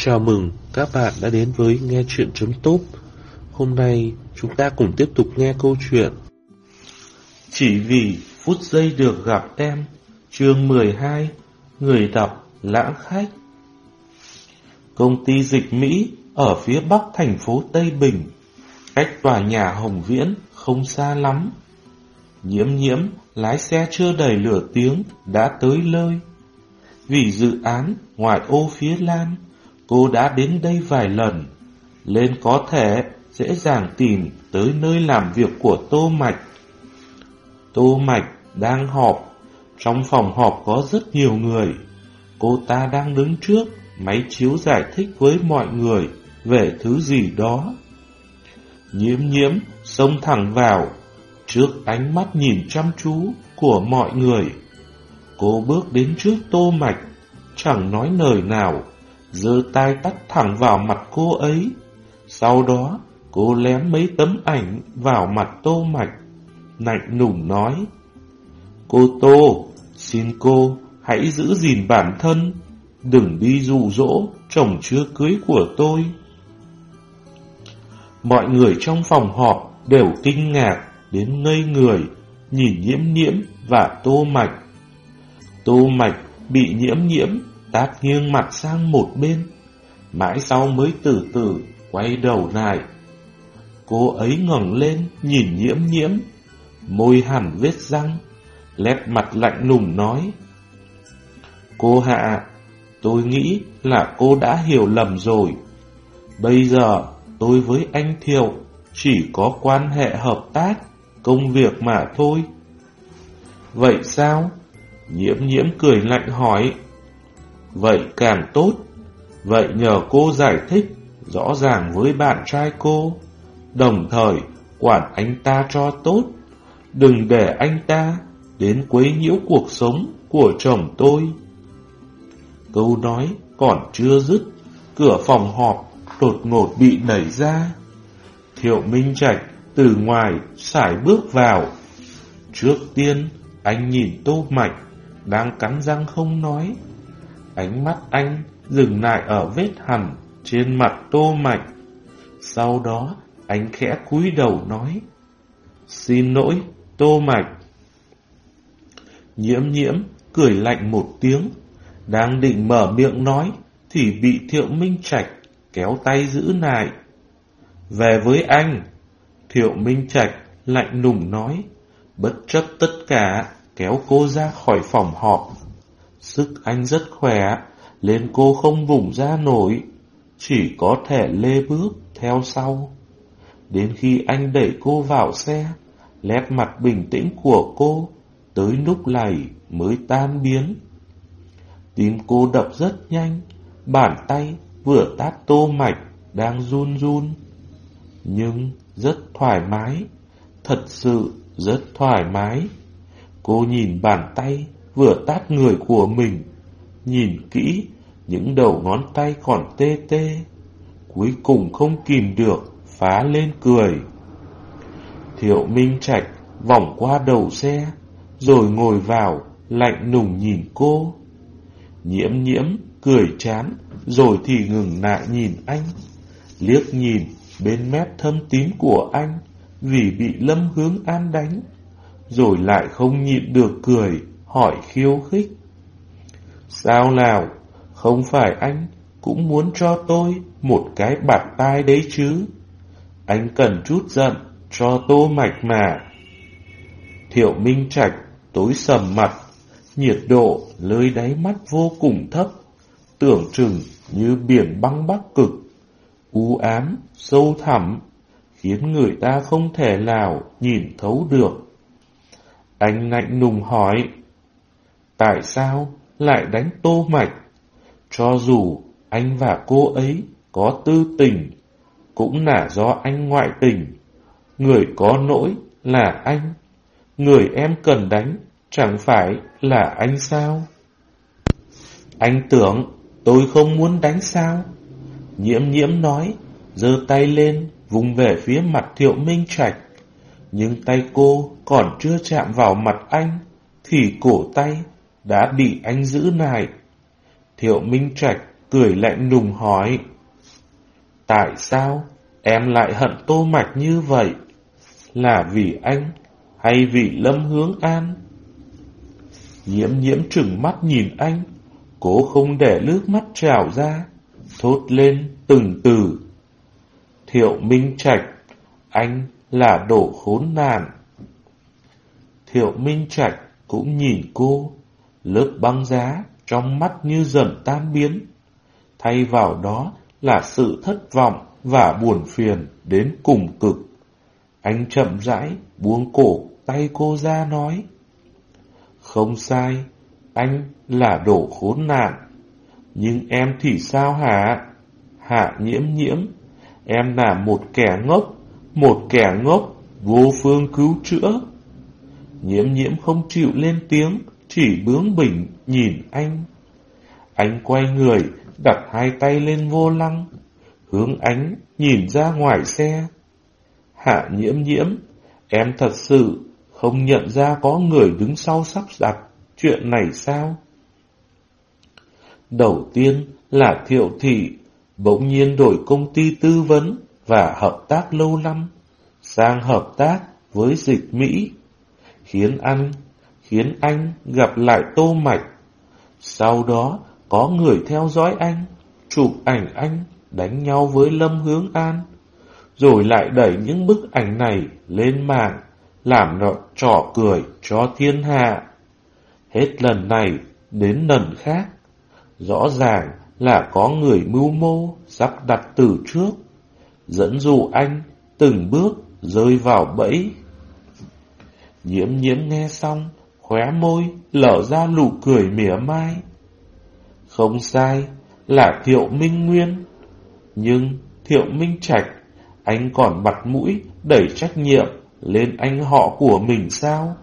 Chào mừng các bạn đã đến với nghe chuyện chấm tốt. Hôm nay chúng ta cùng tiếp tục nghe câu chuyện Chỉ vì phút giây được gặp em, Chương 12 Người đọc lãng khách. Công ty dịch Mỹ ở phía bắc thành phố Tây Bình, Cách tòa nhà Hồng Viễn không xa lắm. Nhiễm nhiễm, lái xe chưa đầy lửa tiếng đã tới nơi. Vì dự án ngoài ô phía Lan Cô đã đến đây vài lần, nên có thể dễ dàng tìm tới nơi làm việc của Tô Mạch. Tô Mạch đang họp, trong phòng họp có rất nhiều người. Cô ta đang đứng trước máy chiếu giải thích với mọi người về thứ gì đó. Nhiễm nhiễm xông thẳng vào, trước ánh mắt nhìn chăm chú của mọi người. Cô bước đến trước Tô Mạch, chẳng nói lời nào, giơ tay tắt thẳng vào mặt cô ấy. Sau đó, cô lém mấy tấm ảnh vào mặt Tô Mạch, lạnh nùng nói. Cô Tô, xin cô hãy giữ gìn bản thân, đừng đi dụ dỗ chồng chưa cưới của tôi. Mọi người trong phòng họp đều kinh ngạc đến ngây người, nhìn nhiễm nhiễm và tô mạch. Tô mạch bị nhiễm nhiễm tát nghiêng mặt sang một bên, mãi sau mới từ từ quay đầu lại. Cô ấy ngẩng lên nhìn nhiễm nhiễm, môi hẳn vết răng, lép mặt lạnh lùng nói. Cô Hạ, tôi nghĩ là cô đã hiểu lầm rồi. Bây giờ tôi với anh Thiệu chỉ có quan hệ hợp tác, công việc mà thôi. Vậy sao? Nhiễm nhiễm cười lạnh hỏi. Vậy càng tốt. Vậy nhờ cô giải thích rõ ràng với bạn trai cô, đồng thời quản anh ta cho tốt. Đừng để anh ta đến quấy nhiễu cuộc sống của chồng tôi. Câu nói còn chưa dứt, cửa phòng họp đột ngột bị đẩy ra. Thiệu Minh Trạch từ ngoài sải bước vào. Trước tiên, anh nhìn Tô Mạch đang cắn răng không nói. Ánh mắt anh dừng lại ở vết hằn trên mặt tô mạch. Sau đó, anh khẽ cúi đầu nói. Xin lỗi, tô mạch. Nhiễm nhiễm, cười lạnh một tiếng. Đang định mở miệng nói, thì bị thiệu minh trạch kéo tay giữ lại. Về với anh. Thiệu minh trạch lạnh lùng nói, bất chấp tất cả, kéo cô ra khỏi phòng họp. Sức anh rất khỏe, nên cô không vùng ra nổi, chỉ có thể lê bước theo sau. Đến khi anh đẩy cô vào xe, nét mặt bình tĩnh của cô tới lúc này mới tan biến. Tim cô đập rất nhanh, bàn tay vừa tát tô mạch đang run run. Nhưng rất thoải mái, thật sự rất thoải mái. Cô nhìn bàn tay vừa tát người của mình. Nhìn kỹ, những đầu ngón tay còn tê tê. Cuối cùng không kìm được, phá lên cười. Thiệu Minh Trạch vòng qua đầu xe, rồi ngồi vào, lạnh nùng nhìn cô. Nhiễm nhiễm, cười chán, rồi thì ngừng lại nhìn anh. Liếc nhìn bên mép thâm tím của anh, vì bị lâm hướng an đánh. Rồi lại không nhịn được cười, hỏi khiêu khích. Sao nào, không phải anh cũng muốn cho tôi một cái bạt tai đấy chứ? Anh cần chút giận cho tô mạch mà. Thiệu Minh Trạch tối sầm mặt, nhiệt độ lơi đáy mắt vô cùng thấp, tưởng chừng như biển băng bắc cực, u ám, sâu thẳm, khiến người ta không thể nào nhìn thấu được. Anh lạnh nùng hỏi, Tại sao lại đánh tô mạch? Cho dù anh và cô ấy có tư tình, cũng là do anh ngoại tình. Người có lỗi là anh, người em cần đánh chẳng phải là anh sao? Anh tưởng tôi không muốn đánh sao? Nhiễm nhiễm nói, giơ tay lên, vùng về phía mặt thiệu minh trạch. Nhưng tay cô còn chưa chạm vào mặt anh, thì cổ tay đã bị anh giữ lại. Thiệu Minh Trạch cười lạnh lùng hỏi. Tại sao em lại hận Tô Mạch như vậy? Là vì anh hay vì Lâm Hướng An? Nhiễm nhiễm trừng mắt nhìn anh, cố không để nước mắt trào ra, thốt lên từng từ. Thiệu Minh Trạch, anh là đổ khốn nạn. Thiệu Minh Trạch cũng nhìn cô, lớp băng giá trong mắt như dần tan biến. Thay vào đó là sự thất vọng và buồn phiền đến cùng cực. Anh chậm rãi buông cổ tay cô ra nói. Không sai, anh là đồ khốn nạn. Nhưng em thì sao hả? Hạ nhiễm nhiễm, em là một kẻ ngốc, một kẻ ngốc, vô phương cứu chữa. Nhiễm nhiễm không chịu lên tiếng, chỉ bướng bỉnh nhìn anh. Anh quay người, đặt hai tay lên vô lăng, hướng ánh nhìn ra ngoài xe. Hạ nhiễm nhiễm, em thật sự không nhận ra có người đứng sau sắp đặt chuyện này sao? Đầu tiên là thiệu thị, bỗng nhiên đổi công ty tư vấn và hợp tác lâu năm, sang hợp tác với dịch Mỹ, khiến anh, khiến anh gặp lại tô mạch. Sau đó có người theo dõi anh, chụp ảnh anh, đánh nhau với Lâm Hướng An, rồi lại đẩy những bức ảnh này lên mạng làm nọ trò cười cho thiên hạ. Hết lần này đến lần khác, rõ ràng là có người mưu mô sắp đặt từ trước, dẫn dụ anh từng bước rơi vào bẫy. Nhiễm nhiễm nghe xong, khóe môi lở ra nụ cười mỉa mai. Không sai, là Thiệu Minh Nguyên. Nhưng Thiệu Minh Trạch, anh còn mặt mũi đẩy trách nhiệm lên anh họ của mình sao?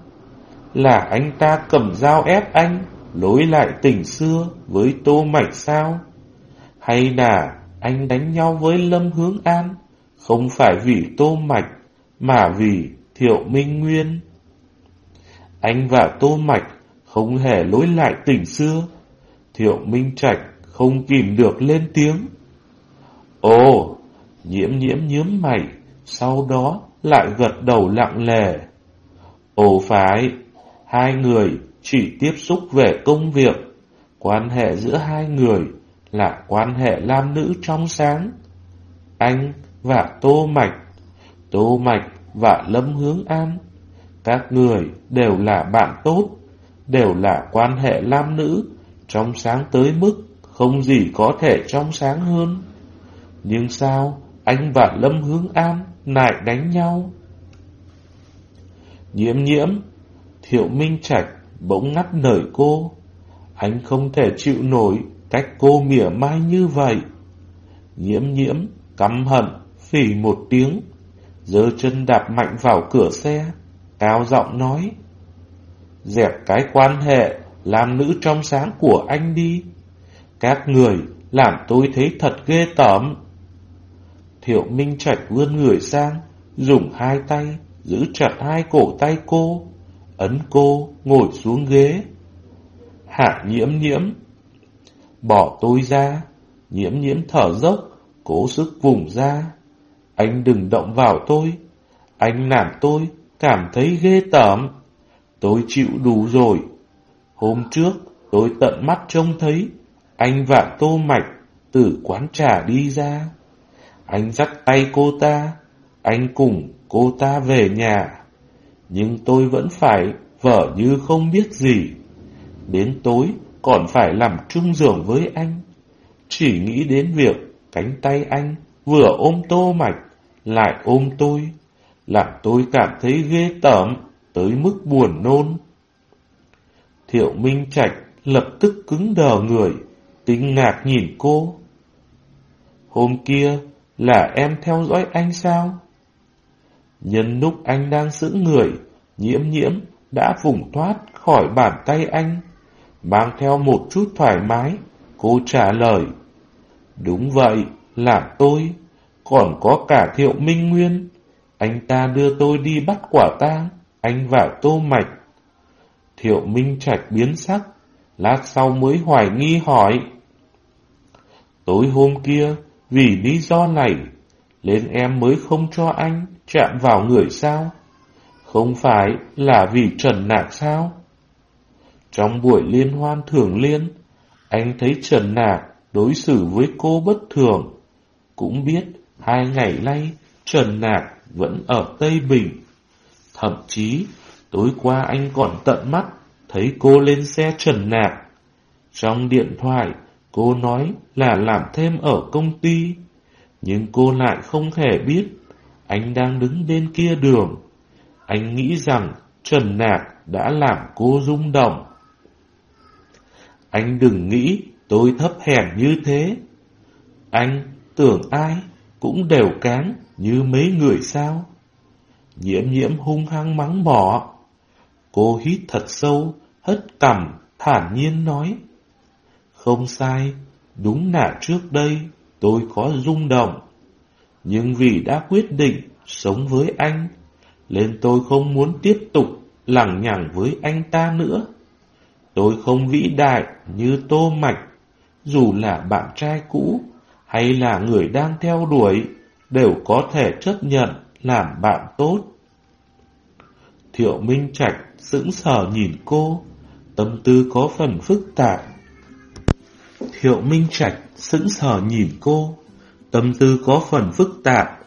Là anh ta cầm dao ép anh, lối lại tình xưa với Tô Mạch sao? Hay là anh đánh nhau với Lâm Hướng An, không phải vì Tô Mạch, mà vì Thiệu Minh Nguyên? Anh và Tô Mạch không hề lối lại tình xưa, Thiệu Minh Trạch không kìm được lên tiếng. Ồ, nhiễm nhiễm nhớm mày, sau đó lại gật đầu lặng lề. Ồ phải, hai người chỉ tiếp xúc về công việc, quan hệ giữa hai người là quan hệ nam nữ trong sáng. Anh và Tô Mạch, Tô Mạch và Lâm Hướng An, các người đều là bạn tốt, đều là quan hệ nam nữ, trong sáng tới mức không gì có thể trong sáng hơn. Nhưng sao anh và Lâm Hướng An lại đánh nhau. Nhiễm nhiễm, thiệu minh trạch bỗng ngắt lời cô. Anh không thể chịu nổi cách cô mỉa mai như vậy. Nhiễm nhiễm, căm hận, phỉ một tiếng, giơ chân đạp mạnh vào cửa xe, cao giọng nói. Dẹp cái quan hệ làm nữ trong sáng của anh đi. Các người làm tôi thấy thật ghê tởm. Thiệu Minh Trạch vươn người sang, dùng hai tay giữ chặt hai cổ tay cô, ấn cô ngồi xuống ghế. Hạ nhiễm nhiễm, bỏ tôi ra, nhiễm nhiễm thở dốc, cố sức vùng ra. Anh đừng động vào tôi, anh làm tôi cảm thấy ghê tởm. Tôi chịu đủ rồi. Hôm trước tôi tận mắt trông thấy anh và Tô Mạch từ quán trà đi ra. Anh dắt tay cô ta, anh cùng cô ta về nhà. Nhưng tôi vẫn phải vở như không biết gì. Đến tối còn phải làm chung giường với anh. Chỉ nghĩ đến việc cánh tay anh vừa ôm tô mạch, lại ôm tôi, làm tôi cảm thấy ghê tởm tới mức buồn nôn. Thiệu Minh Trạch lập tức cứng đờ người, kinh ngạc nhìn cô. Hôm kia, là em theo dõi anh sao? Nhân lúc anh đang giữ người, nhiễm nhiễm đã vùng thoát khỏi bàn tay anh. Mang theo một chút thoải mái, cô trả lời. Đúng vậy, là tôi, còn có cả thiệu minh nguyên. Anh ta đưa tôi đi bắt quả tang, anh vào tô mạch. Thiệu minh trạch biến sắc, lát sau mới hoài nghi hỏi. Tối hôm kia, vì lý do này, nên em mới không cho anh chạm vào người sao? Không phải là vì Trần Nạc sao? Trong buổi liên hoan thường liên, anh thấy Trần Nạc đối xử với cô bất thường. Cũng biết hai ngày nay Trần Nạc vẫn ở Tây Bình. Thậm chí, tối qua anh còn tận mắt thấy cô lên xe Trần Nạc. Trong điện thoại, cô nói là làm thêm ở công ty. Nhưng cô lại không hề biết anh đang đứng bên kia đường. Anh nghĩ rằng Trần Nạc đã làm cô rung động. Anh đừng nghĩ tôi thấp hèn như thế. Anh tưởng ai cũng đều cáng như mấy người sao. Nhiễm nhiễm hung hăng mắng mỏ. Cô hít thật sâu, hất cằm, thản nhiên nói. Không sai, đúng là trước đây tôi có rung động. Nhưng vì đã quyết định sống với anh, nên tôi không muốn tiếp tục lằng nhằng với anh ta nữa. Tôi không vĩ đại như Tô Mạch, dù là bạn trai cũ hay là người đang theo đuổi, đều có thể chấp nhận làm bạn tốt. Thiệu Minh Trạch sững sờ nhìn cô, tâm tư có phần phức tạp. Thiệu Minh Trạch sững sờ nhìn cô, tâm tư có phần phức tạp,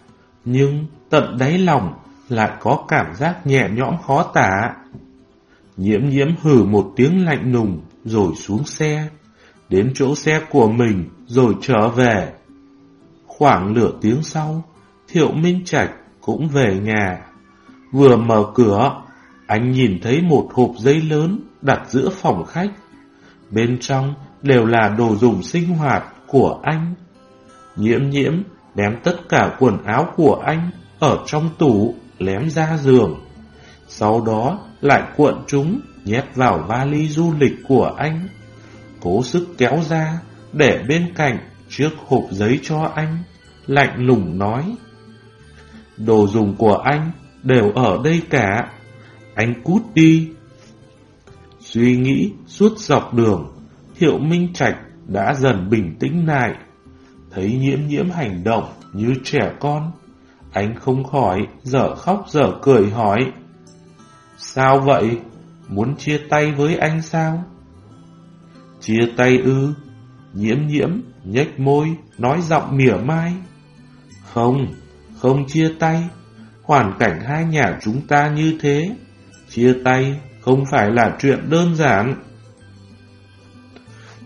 nhưng tận đáy lòng lại có cảm giác nhẹ nhõm khó tả. Nhiễm nhiễm hử một tiếng lạnh lùng rồi xuống xe, đến chỗ xe của mình rồi trở về. Khoảng nửa tiếng sau, Thiệu Minh Trạch cũng về nhà. Vừa mở cửa, anh nhìn thấy một hộp giấy lớn đặt giữa phòng khách. Bên trong đều là đồ dùng sinh hoạt của anh. Nhiễm nhiễm ném tất cả quần áo của anh ở trong tủ lém ra giường. Sau đó lại cuộn chúng nhét vào vali du lịch của anh. Cố sức kéo ra để bên cạnh chiếc hộp giấy cho anh, lạnh lùng nói. Đồ dùng của anh đều ở đây cả, anh cút đi. Suy nghĩ suốt dọc đường, Thiệu Minh Trạch đã dần bình tĩnh lại. Thấy nhiễm nhiễm hành động như trẻ con, anh không khỏi dở khóc dở cười hỏi. Sao vậy? Muốn chia tay với anh sao? Chia tay ư? Nhiễm nhiễm, nhếch môi, nói giọng mỉa mai. Không, không chia tay. Hoàn cảnh hai nhà chúng ta như thế. Chia tay không phải là chuyện đơn giản.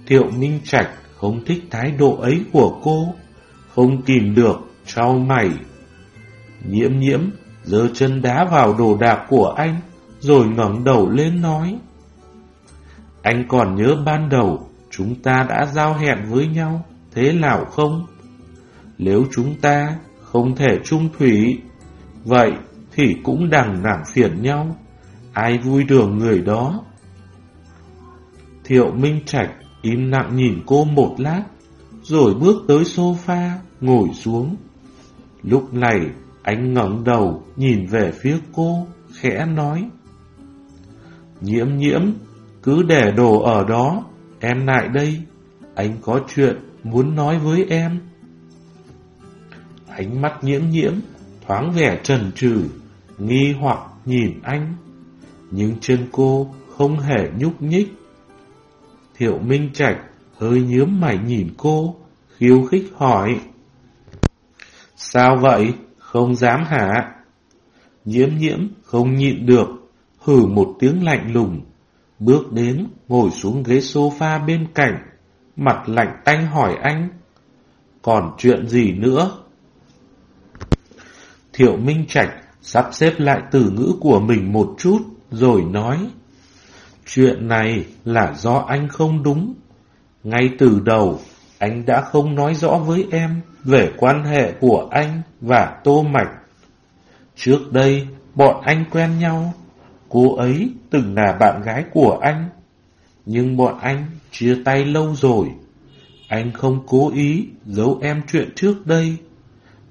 Thiệu Minh Trạch không thích thái độ ấy của cô, không kìm được, trao mày. Nhiễm nhiễm, giơ chân đá vào đồ đạc của anh, rồi ngẩng đầu lên nói. Anh còn nhớ ban đầu chúng ta đã giao hẹn với nhau, thế nào không? Nếu chúng ta không thể chung thủy, vậy thì cũng đằng nản phiền nhau, ai vui đường người đó. Thiệu Minh Trạch im lặng nhìn cô một lát, rồi bước tới sofa, ngồi xuống. Lúc này, anh ngẩng đầu nhìn về phía cô, khẽ nói. Nhiễm nhiễm, cứ để đồ ở đó, em lại đây, anh có chuyện muốn nói với em. Ánh mắt nhiễm nhiễm, thoáng vẻ trần trừ, nghi hoặc nhìn anh, nhưng chân cô không hề nhúc nhích. Thiệu Minh Trạch hơi nhớm mày nhìn cô, khiêu khích hỏi. Sao vậy? Không dám hả? Nhiễm nhiễm không nhịn được, hử một tiếng lạnh lùng, bước đến ngồi xuống ghế sofa bên cạnh, mặt lạnh tanh hỏi anh. Còn chuyện gì nữa? Thiệu Minh Trạch sắp xếp lại từ ngữ của mình một chút, rồi nói. Chuyện này là do anh không đúng. Ngay từ đầu, anh đã không nói rõ với em về quan hệ của anh và Tô Mạch. Trước đây, bọn anh quen nhau, cô ấy từng là bạn gái của anh. Nhưng bọn anh chia tay lâu rồi. Anh không cố ý giấu em chuyện trước đây,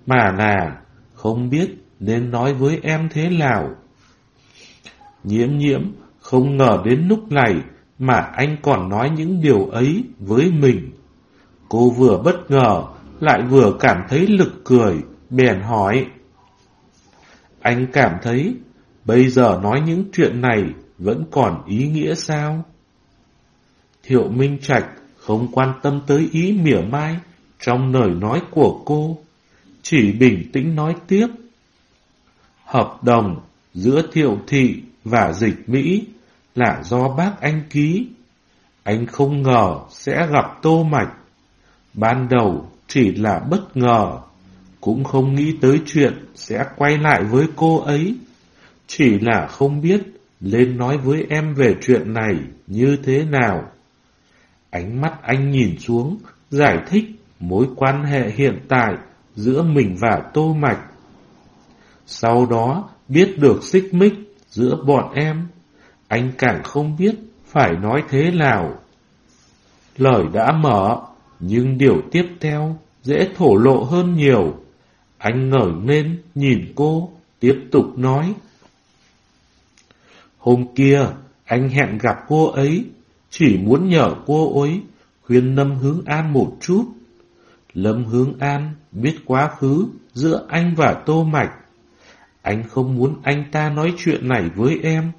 mà là không biết nên nói với em thế nào. Nhiễm nhiễm không ngờ đến lúc này mà anh còn nói những điều ấy với mình. Cô vừa bất ngờ, lại vừa cảm thấy lực cười, bèn hỏi. Anh cảm thấy, bây giờ nói những chuyện này vẫn còn ý nghĩa sao? Thiệu Minh Trạch không quan tâm tới ý mỉa mai trong lời nói của cô, chỉ bình tĩnh nói tiếp. Hợp đồng giữa Thiệu Thị và Dịch Mỹ là do bác anh ký. Anh không ngờ sẽ gặp Tô Mạch. Ban đầu chỉ là bất ngờ, cũng không nghĩ tới chuyện sẽ quay lại với cô ấy. Chỉ là không biết lên nói với em về chuyện này như thế nào. Ánh mắt anh nhìn xuống, giải thích mối quan hệ hiện tại giữa mình và Tô Mạch. Sau đó biết được xích mích giữa bọn em, anh càng không biết phải nói thế nào. Lời đã mở, nhưng điều tiếp theo dễ thổ lộ hơn nhiều. Anh ngẩng lên nhìn cô, tiếp tục nói. Hôm kia, anh hẹn gặp cô ấy, chỉ muốn nhờ cô ấy khuyên Lâm Hướng An một chút. Lâm Hướng An biết quá khứ giữa anh và Tô Mạch. Anh không muốn anh ta nói chuyện này với em.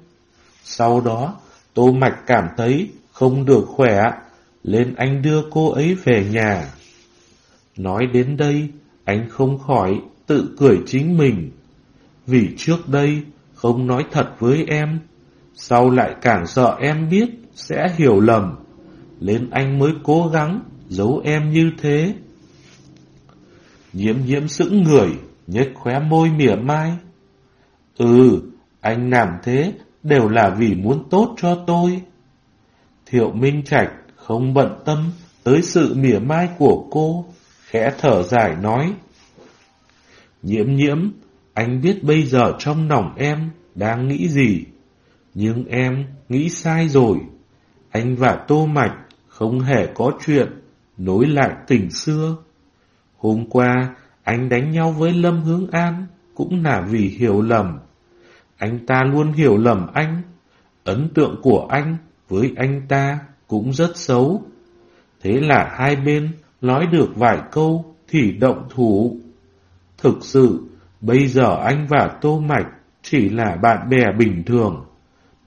Sau đó, Tô Mạch cảm thấy không được khỏe, nên anh đưa cô ấy về nhà. Nói đến đây, anh không khỏi tự cười chính mình. Vì trước đây không nói thật với em, sau lại càng sợ em biết sẽ hiểu lầm, nên anh mới cố gắng giấu em như thế. Nhiễm nhiễm sững người, nhếch khóe môi mỉa mai. Ừ, anh làm thế đều là vì muốn tốt cho tôi. Thiệu Minh Trạch không bận tâm tới sự mỉa mai của cô, khẽ thở dài nói. Nhiễm nhiễm, anh biết bây giờ trong lòng em đang nghĩ gì, nhưng em nghĩ sai rồi. Anh và Tô Mạch không hề có chuyện nối lại tình xưa. Hôm qua, anh đánh nhau với Lâm Hướng An cũng là vì hiểu lầm. Anh ta luôn hiểu lầm anh. Ấn tượng của anh với anh ta cũng rất xấu. Thế là hai bên nói được vài câu thì động thủ. Thực sự, bây giờ anh và Tô Mạch chỉ là bạn bè bình thường.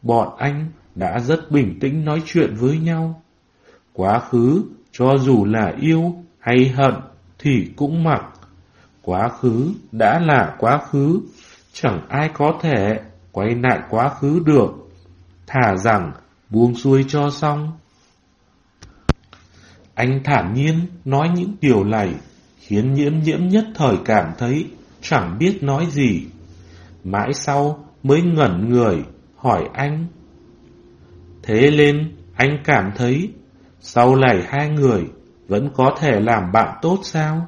Bọn anh đã rất bình tĩnh nói chuyện với nhau. Quá khứ, cho dù là yêu hay hận thì cũng mặc. Quá khứ đã là quá khứ, chẳng ai có thể quay lại quá khứ được. Thả rằng buông xuôi cho xong. Anh thản nhiên nói những điều này, khiến nhiễm nhiễm nhất thời cảm thấy chẳng biết nói gì. Mãi sau mới ngẩn người, hỏi anh. Thế nên anh cảm thấy sau này hai người vẫn có thể làm bạn tốt sao?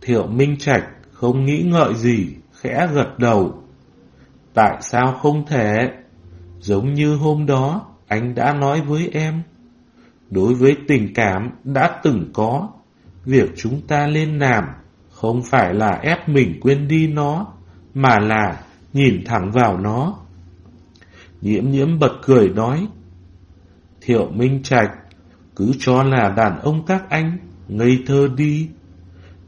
Thiệu Minh Trạch không nghĩ ngợi gì, khẽ gật đầu. Tại sao không thể? Giống như hôm đó anh đã nói với em. Đối với tình cảm đã từng có, việc chúng ta lên làm không phải là ép mình quên đi nó, mà là nhìn thẳng vào nó. Nhiễm nhiễm bật cười nói, Thiệu Minh Trạch, cứ cho là đàn ông các anh, ngây thơ đi.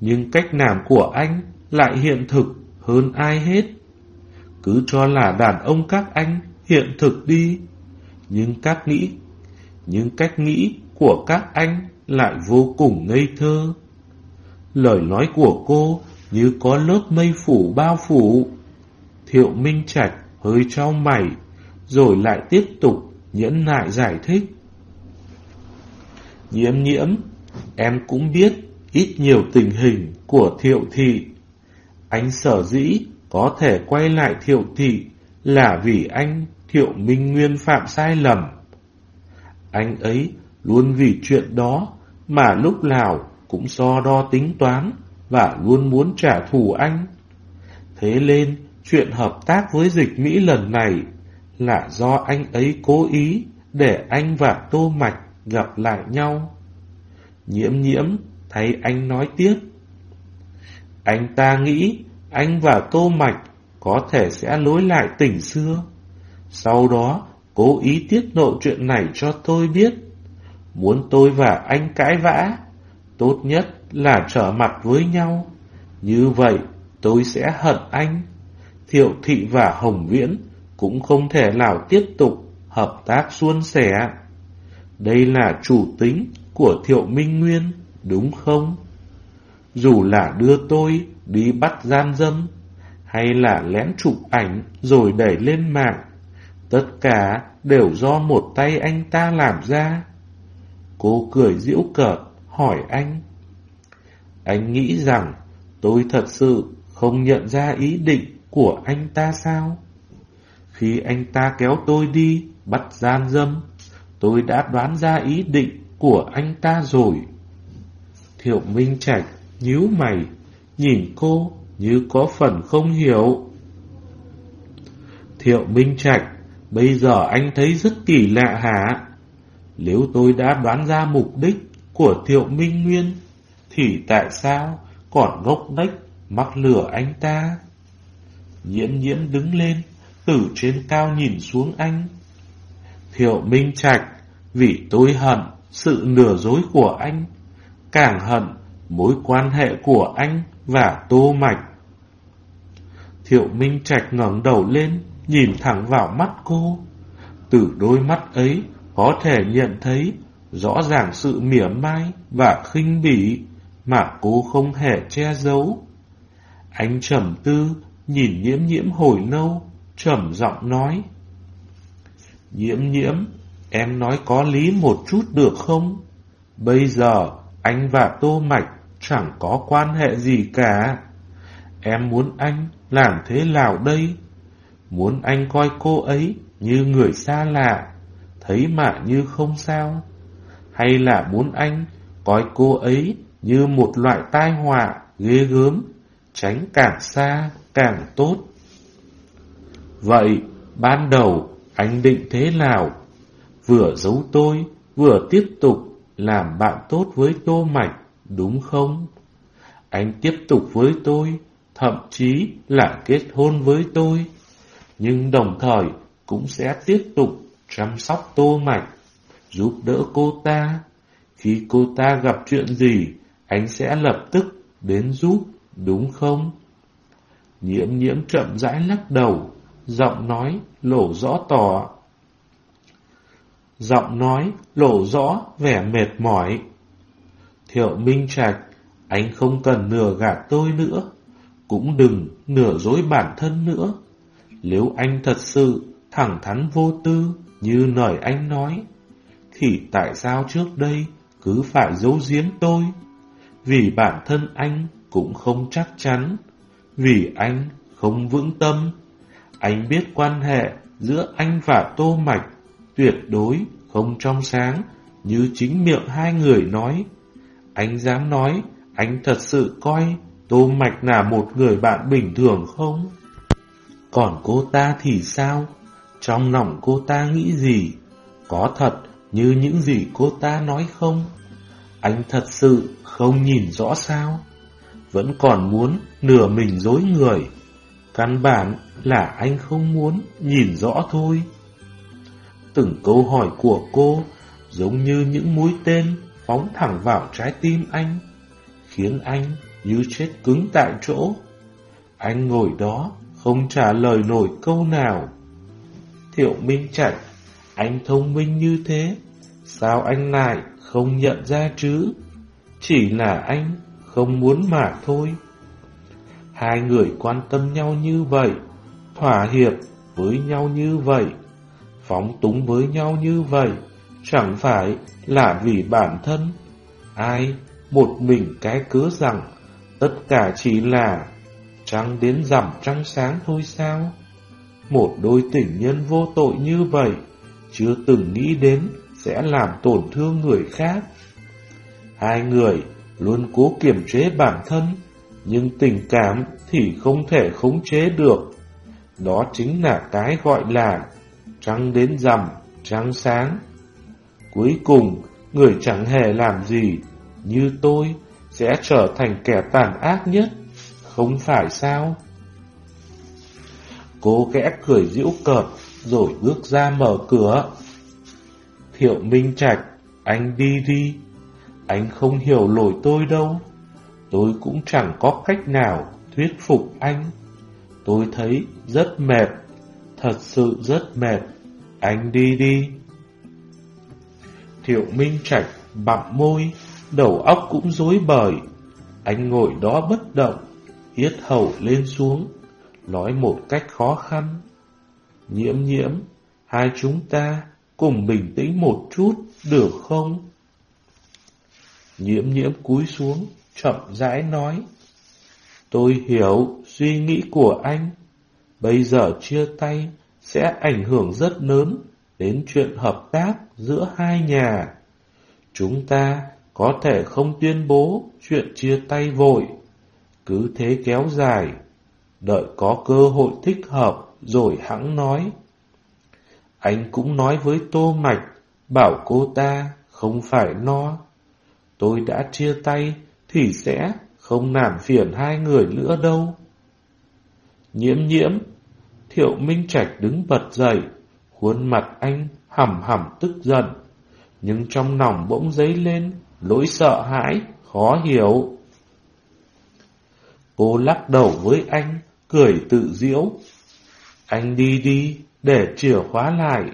Nhưng cách làm của anh lại hiện thực hơn ai hết. Cứ cho là đàn ông các anh hiện thực đi. Nhưng các nghĩ, nhưng cách nghĩ của các anh lại vô cùng ngây thơ. Lời nói của cô như có lớp mây phủ bao phủ. Thiệu Minh Trạch hơi trao mày, rồi lại tiếp tục nhẫn nại giải thích. Nhiễm nhiễm, em cũng biết ít nhiều tình hình của thiệu thị. Anh sở dĩ có thể quay lại thiệu thị là vì anh thiệu minh nguyên phạm sai lầm. Anh ấy luôn vì chuyện đó mà lúc nào cũng so đo tính toán và luôn muốn trả thù anh. Thế nên chuyện hợp tác với dịch Mỹ lần này là do anh ấy cố ý để anh và Tô Mạch gặp lại nhau. Nhiễm nhiễm thấy anh nói tiếp. Anh ta nghĩ anh và Tô Mạch có thể sẽ lối lại tình xưa. Sau đó cố ý tiết lộ chuyện này cho tôi biết. Muốn tôi và anh cãi vã tốt nhất là trở mặt với nhau. Như vậy, tôi sẽ hận anh. Thiệu Thị và Hồng Viễn cũng không thể nào tiếp tục hợp tác suôn sẻ. Đây là chủ tính của Thiệu Minh Nguyên, đúng không? Dù là đưa tôi đi bắt gian dâm, hay là lén chụp ảnh rồi đẩy lên mạng, tất cả đều do một tay anh ta làm ra. Cô cười giễu cợt, hỏi anh. Anh nghĩ rằng tôi thật sự không nhận ra ý định của anh ta sao? Khi anh ta kéo tôi đi bắt gian dâm, tôi đã đoán ra ý định của anh ta rồi. Thiệu Minh Trạch nhíu mày, nhìn cô như có phần không hiểu. Thiệu Minh Trạch, bây giờ anh thấy rất kỳ lạ hả? Nếu tôi đã đoán ra mục đích của Thiệu Minh Nguyên, thì tại sao còn ngốc nghếch mắc lửa anh ta? Nhiễm nhiễm đứng lên, từ trên cao nhìn xuống anh. Thiệu Minh Trạch, vì tôi hận sự lừa dối của anh, càng hận mối quan hệ của anh và Tô Mạch. Thiệu Minh Trạch ngẩng đầu lên, nhìn thẳng vào mắt cô. Từ đôi mắt ấy có thể nhận thấy rõ ràng sự mỉa mai và khinh bỉ mà cô không hề che giấu. Anh trầm tư, nhìn nhiễm nhiễm hồi lâu, trầm giọng nói. Nhiễm nhiễm, em nói có lý một chút được không? Bây giờ, anh và Tô Mạch chẳng có quan hệ gì cả. Em muốn anh làm thế nào đây? Muốn anh coi cô ấy như người xa lạ, thấy mà như không sao? Hay là muốn anh coi cô ấy như một loại tai họa ghê gớm, tránh càng xa càng tốt? Vậy, ban đầu anh định thế nào? Vừa giấu tôi, vừa tiếp tục làm bạn tốt với Tô Mạch, đúng không? Anh tiếp tục với tôi, thậm chí là kết hôn với tôi, nhưng đồng thời cũng sẽ tiếp tục chăm sóc Tô Mạch, giúp đỡ cô ta. Khi cô ta gặp chuyện gì, anh sẽ lập tức đến giúp, đúng không? Nhiễm nhiễm chậm rãi lắc đầu, giọng nói lộ rõ tỏ. Giọng nói lộ rõ vẻ mệt mỏi. Thiệu Minh Trạch, anh không cần nửa gạt tôi nữa, cũng đừng nửa dối bản thân nữa. Nếu anh thật sự thẳng thắn vô tư như lời anh nói, thì tại sao trước đây cứ phải giấu giếm tôi? Vì bản thân anh cũng không chắc chắn, vì anh không vững tâm. Anh biết quan hệ giữa anh và Tô Mạch tuyệt đối không trong sáng, như chính miệng hai người nói. Anh dám nói, anh thật sự coi Tô Mạch là một người bạn bình thường không? Còn cô ta thì sao? Trong lòng cô ta nghĩ gì? Có thật như những gì cô ta nói không? Anh thật sự không nhìn rõ sao? Vẫn còn muốn nửa mình dối người. Căn bản là anh không muốn nhìn rõ thôi. Từng câu hỏi của cô giống như những mũi tên phóng thẳng vào trái tim anh, khiến anh như chết cứng tại chỗ. Anh ngồi đó không trả lời nổi câu nào. Thiệu Minh Trạch, anh thông minh như thế, sao anh lại không nhận ra chứ? Chỉ là anh không muốn mà thôi. Hai người quan tâm nhau như vậy, thỏa hiệp với nhau như vậy, phóng túng với nhau như vậy, chẳng phải là vì bản thân. Ai một mình cái cớ rằng tất cả chỉ là trăng đến rằm trăng sáng thôi sao? Một đôi tình nhân vô tội như vậy, chưa từng nghĩ đến sẽ làm tổn thương người khác. Hai người luôn cố kiềm chế bản thân, nhưng tình cảm thì không thể khống chế được. Đó chính là cái gọi là trăng đến rằm, trăng sáng. Cuối cùng, người chẳng hề làm gì, như tôi sẽ trở thành kẻ tàn ác nhất, không phải sao? Cô kẽ cười giễu cợt, rồi bước ra mở cửa. Thiệu Minh Trạch, anh đi đi. Anh không hiểu lỗi tôi đâu. Tôi cũng chẳng có cách nào thuyết phục anh. Tôi thấy rất mệt, thật sự rất mệt. Anh đi đi. Thiệu Minh Trạch bặm môi, đầu óc cũng rối bời. Anh ngồi đó bất động, yết hầu lên xuống, nói một cách khó khăn. Nhiễm nhiễm, hai chúng ta cùng bình tĩnh một chút, được không? Nhiễm nhiễm cúi xuống, chậm rãi nói. Tôi hiểu suy nghĩ của anh. Bây giờ chia tay sẽ ảnh hưởng rất lớn đến chuyện hợp tác giữa hai nhà. Chúng ta có thể không tuyên bố chuyện chia tay vội, cứ thế kéo dài, đợi có cơ hội thích hợp rồi hãng nói. Anh cũng nói với Tô Mạch, bảo cô ta không phải no. Tôi đã chia tay thì sẽ không nản phiền hai người nữa đâu. Nhiễm nhiễm, Thiệu Minh Trạch đứng bật dậy, khuôn mặt anh hầm hầm tức giận, nhưng trong lòng bỗng dấy lên nỗi sợ hãi, khó hiểu. Cô lắc đầu với anh, cười tự diễu. Anh đi đi, để chìa khóa lại.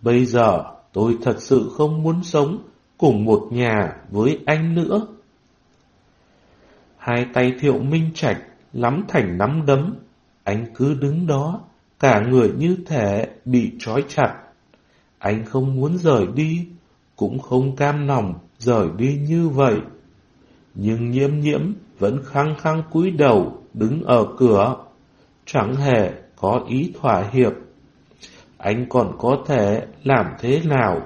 Bây giờ tôi thật sự không muốn sống cùng một nhà với anh nữa. Hai tay thiệu minh trạch lắm thành nắm đấm, anh cứ đứng đó, cả người như thể bị trói chặt. Anh không muốn rời đi, cũng không cam lòng rời đi như vậy. Nhưng nhiễm nhiễm vẫn khăng khăng cúi đầu đứng ở cửa, chẳng hề có ý thỏa hiệp. Anh còn có thể làm thế nào,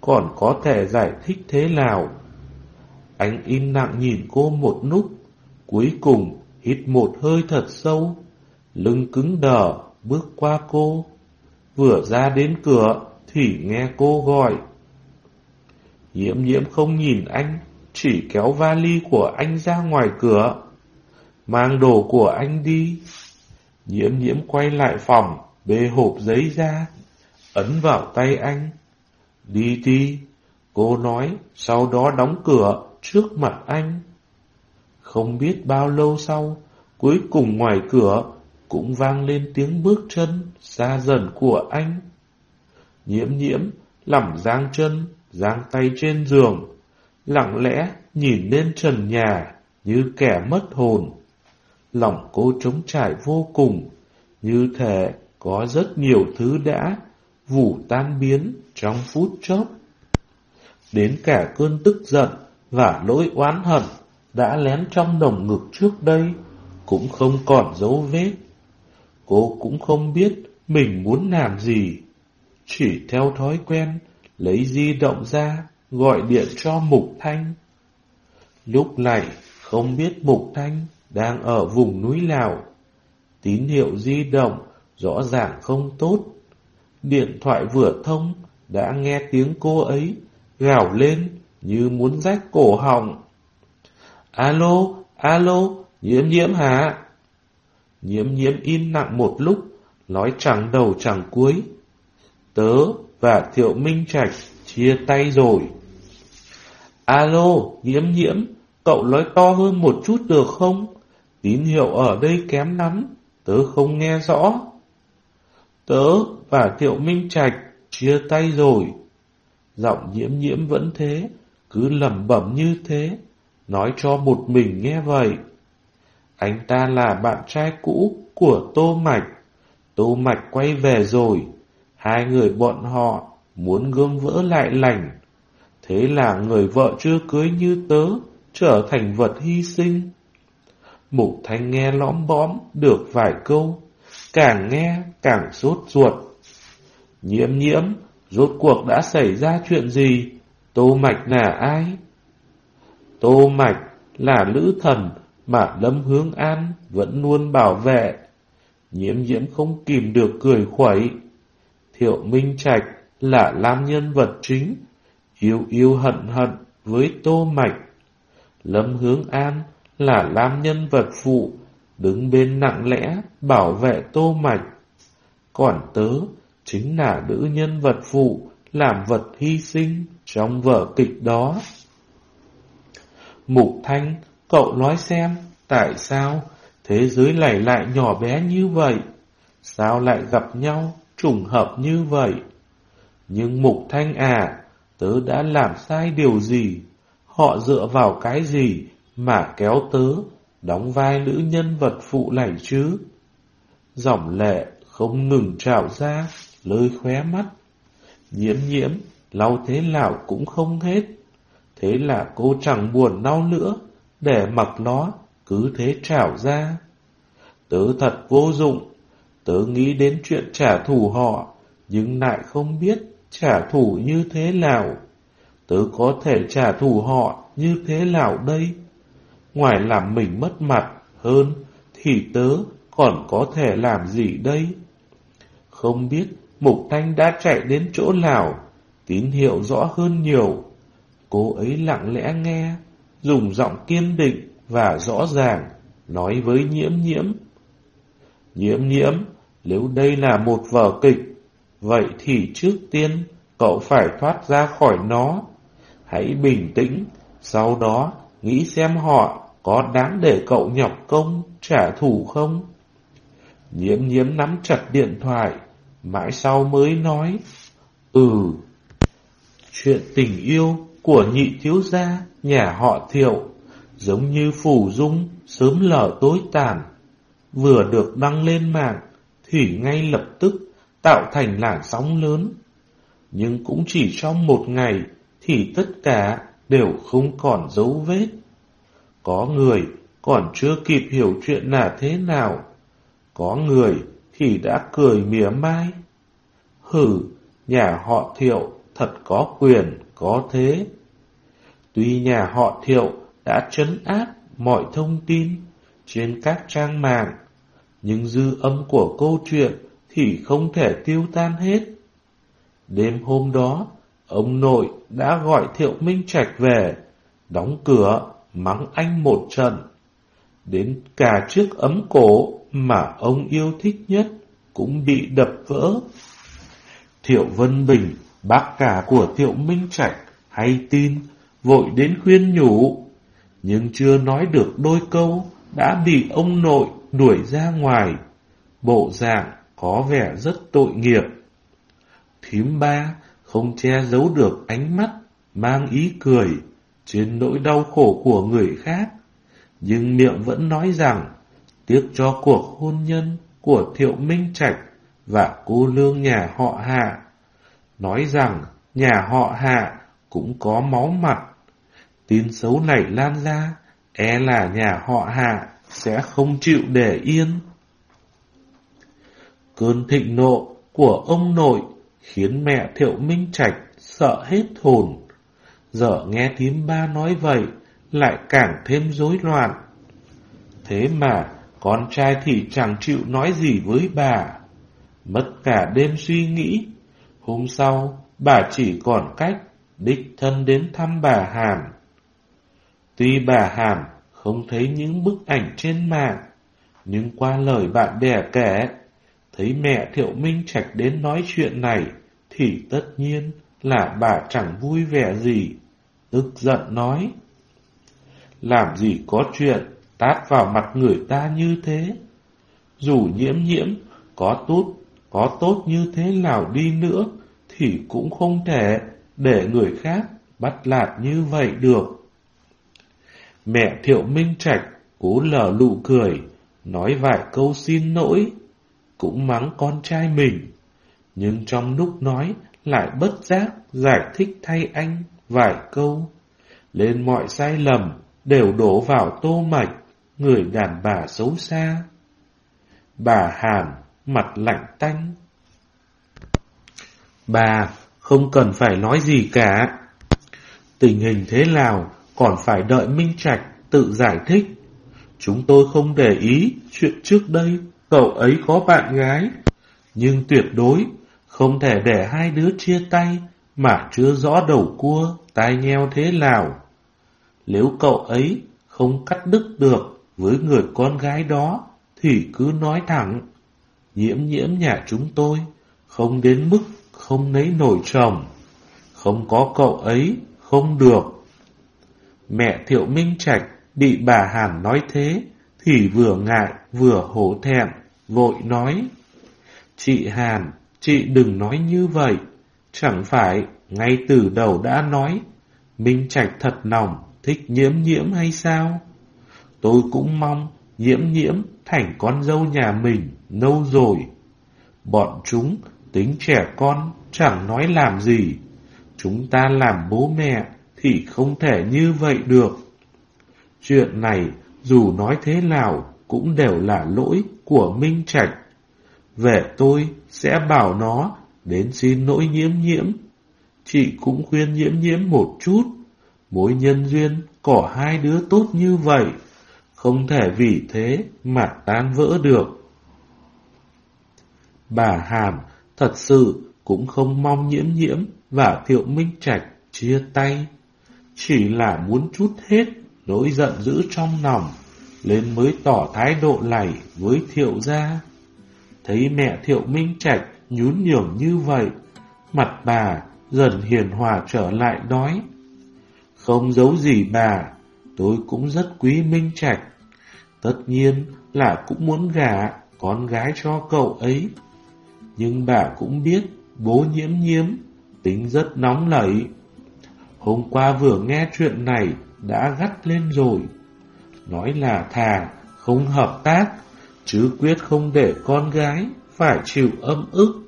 còn có thể giải thích thế nào. Anh im lặng nhìn cô một lúc, cuối cùng hít một hơi thật sâu, lưng cứng đờ bước qua cô. Vừa ra đến cửa thì nghe cô gọi. Nhiễm nhiễm không nhìn anh, chỉ kéo vali của anh ra ngoài cửa. Mang đồ của anh đi. Nhiễm nhiễm quay lại phòng, bê hộp giấy ra, ấn vào tay anh. Đi đi, cô nói, sau đó đóng cửa trước mặt anh. Không biết bao lâu sau, cuối cùng ngoài cửa cũng vang lên tiếng bước chân xa dần của anh. Nhiễm nhiễm, lỏng giang chân, giang tay trên giường, lặng lẽ nhìn lên trần nhà như kẻ mất hồn. Lòng cô trống trải vô cùng, như thể có rất nhiều thứ đã vụ tan biến trong phút chốc. Đến cả cơn tức giận và lỗi oán hận đã lén trong đồng ngực trước đây cũng không còn dấu vết. Cô cũng không biết mình muốn làm gì, chỉ theo thói quen lấy di động ra gọi điện cho Mục Thanh. Lúc này không biết Mục Thanh đang ở vùng núi Lào. Tín hiệu di động rõ ràng không tốt. Điện thoại vừa thông đã nghe tiếng cô ấy gào lên như muốn rách cổ họng. Alo, alo, nhiễm nhiễm hả? Nhiễm nhiễm im lặng một lúc, nói chẳng đầu chẳng cuối. Tớ và Thiệu Minh Trạch chia tay rồi. Alo, nhiễm nhiễm, cậu nói to hơn một chút được không? Tín hiệu ở đây kém lắm, tớ không nghe rõ. Tớ và Thiệu Minh Trạch chia tay rồi. Giọng nhiễm nhiễm vẫn thế, cứ lẩm bẩm như thế, nói cho một mình nghe vậy. Anh ta là bạn trai cũ của Tô Mạch. Tô Mạch quay về rồi, hai người bọn họ muốn gương vỡ lại lành. Thế là người vợ chưa cưới như tớ trở thành vật hy sinh. Mục Thanh nghe lõm bõm được vài câu, càng nghe càng sốt ruột. Nhiễm nhiễm, rốt cuộc đã xảy ra chuyện gì? Tô Mạch là ai? Tô Mạch là nữ thần mà Lâm Hướng An vẫn luôn bảo vệ. Nhiễm nhiễm không kìm được cười khuẩy. Thiệu Minh Trạch là làm nhân vật chính, yêu yêu hận hận với Tô Mạch. Lâm Hướng An là làm nhân vật phụ, đứng bên nặng lẽ bảo vệ Tô Mạch. Còn tớ chính là nữ nhân vật phụ, làm vật hy sinh trong vở kịch đó. Mục Thanh, cậu nói xem, tại sao thế giới này lại nhỏ bé như vậy? Sao lại gặp nhau, trùng hợp như vậy? Nhưng Mục Thanh à, tớ đã làm sai điều gì? Họ dựa vào cái gì mà kéo tớ, đóng vai nữ nhân vật phụ này chứ? Dòng lệ không ngừng trào ra, lơi khóe mắt. Nhiễm nhiễm, lau thế nào cũng không hết. Thế là cô chẳng buồn đau nữa, để mặc nó cứ thế trào ra. Tớ thật vô dụng, tớ nghĩ đến chuyện trả thù họ, nhưng lại không biết trả thù như thế nào. Tớ có thể trả thù họ như thế nào đây? Ngoài làm mình mất mặt hơn, thì tớ còn có thể làm gì đây? Không biết Mục Thanh đã chạy đến chỗ nào, tín hiệu rõ hơn nhiều. Cô ấy lặng lẽ nghe, dùng giọng kiên định và rõ ràng, nói với nhiễm nhiễm. Nhiễm nhiễm, nếu đây là một vở kịch, vậy thì trước tiên cậu phải thoát ra khỏi nó. Hãy bình tĩnh, sau đó nghĩ xem họ có đáng để cậu nhọc công trả thù không? Nhiễm nhiễm nắm chặt điện thoại, mãi sau mới nói, Ừ, chuyện tình yêu của nhị thiếu gia nhà họ thiệu, giống như phủ dung sớm lở tối tàn, vừa được đăng lên mạng thì ngay lập tức tạo thành làn sóng lớn. Nhưng cũng chỉ trong một ngày thì tất cả đều không còn dấu vết. Có người còn chưa kịp hiểu chuyện là thế nào, có người thì đã cười mỉa mai. Hử, nhà họ thiệu thật có quyền, có thế. Tuy nhà họ thiệu đã trấn áp mọi thông tin trên các trang mạng, nhưng dư âm của câu chuyện thì không thể tiêu tan hết. Đêm hôm đó, ông nội đã gọi Thiệu Minh Trạch về, đóng cửa, mắng anh một trận. Đến cả chiếc ấm cổ mà ông yêu thích nhất cũng bị đập vỡ. Thiệu Vân Bình, bác cả của Thiệu Minh Trạch, hay tin, vội đến khuyên nhủ, nhưng chưa nói được đôi câu, đã bị ông nội đuổi ra ngoài. Bộ dạng có vẻ rất tội nghiệp. Thím ba không che giấu được ánh mắt, mang ý cười, trên nỗi đau khổ của người khác, nhưng miệng vẫn nói rằng tiếc cho cuộc hôn nhân của Thiệu Minh Trạch và cô lương nhà họ Hạ. Nói rằng nhà họ Hạ cũng có máu mặt. Tin xấu này lan ra, e là nhà họ Hạ sẽ không chịu để yên. Cơn thịnh nộ của ông nội khiến mẹ Thiệu Minh Trạch sợ hết hồn. Giờ nghe thím ba nói vậy, lại càng thêm rối loạn. Thế mà, con trai thì chẳng chịu nói gì với bà. Mất cả đêm suy nghĩ. Hôm sau, bà chỉ còn cách đích thân đến thăm bà Hàm. Tuy bà Hàm không thấy những bức ảnh trên mạng, nhưng qua lời bạn bè kể, thấy mẹ Thiệu Minh Trạch đến nói chuyện này, thì tất nhiên là bà chẳng vui vẻ gì, tức giận nói. Làm gì có chuyện tát vào mặt người ta như thế? Dù nhiễm nhiễm, có tốt, có tốt như thế nào đi nữa, thì cũng không thể để người khác bắt lạt như vậy được. Mẹ Thiệu Minh Trạch cố lờ lụ cười, nói vài câu xin lỗi, cũng mắng con trai mình, nhưng trong lúc nói lại bất giác giải thích thay anh vài câu. Lên mọi sai lầm đều đổ vào tô mạch, người đàn bà xấu xa. Bà Hàn mặt lạnh tanh. Bà không cần phải nói gì cả. Tình hình thế nào còn phải đợi Minh Trạch tự giải thích. Chúng tôi không để ý chuyện trước đây cậu ấy có bạn gái, nhưng tuyệt đối không thể để hai đứa chia tay mà chưa rõ đầu cua, tai nheo thế nào. Nếu cậu ấy không cắt đứt được với người con gái đó, thì cứ nói thẳng. Nhiễm nhiễm nhà chúng tôi không đến mức không lấy nổi chồng. Không có cậu ấy, không được. Mẹ Thiệu Minh Trạch bị bà Hàn nói thế, thì vừa ngại vừa hổ thẹn, vội nói. Chị Hàn, chị đừng nói như vậy, chẳng phải ngay từ đầu đã nói, Minh Trạch thật lòng, thích nhiễm nhiễm hay sao? Tôi cũng mong nhiễm nhiễm thành con dâu nhà mình lâu rồi. Bọn chúng tính trẻ con chẳng nói làm gì. Chúng ta làm bố mẹ thì không thể như vậy được. Chuyện này dù nói thế nào cũng đều là lỗi của Minh Trạch. Về tôi sẽ bảo nó đến xin lỗi nhiễm nhiễm. Chị cũng khuyên nhiễm nhiễm một chút. Mối nhân duyên có hai đứa tốt như vậy, không thể vì thế mà tan vỡ được. Bà Hàm thật sự cũng không mong nhiễm nhiễm và Thiệu Minh Trạch chia tay, chỉ là muốn chút hết nỗi giận dữ trong lòng, lên mới tỏ thái độ này với Thiệu gia. Thấy mẹ Thiệu Minh Trạch nhún nhường như vậy, mặt bà dần hiền hòa trở lại nói. Không giấu gì bà, tôi cũng rất quý Minh Trạch. Tất nhiên là cũng muốn gả con gái cho cậu ấy. Nhưng bà cũng biết bố nhiễm nhiễm, tính rất nóng nảy. Hôm qua vừa nghe chuyện này đã gắt lên rồi. Nói là thà không hợp tác, chứ quyết không để con gái phải chịu âm ức.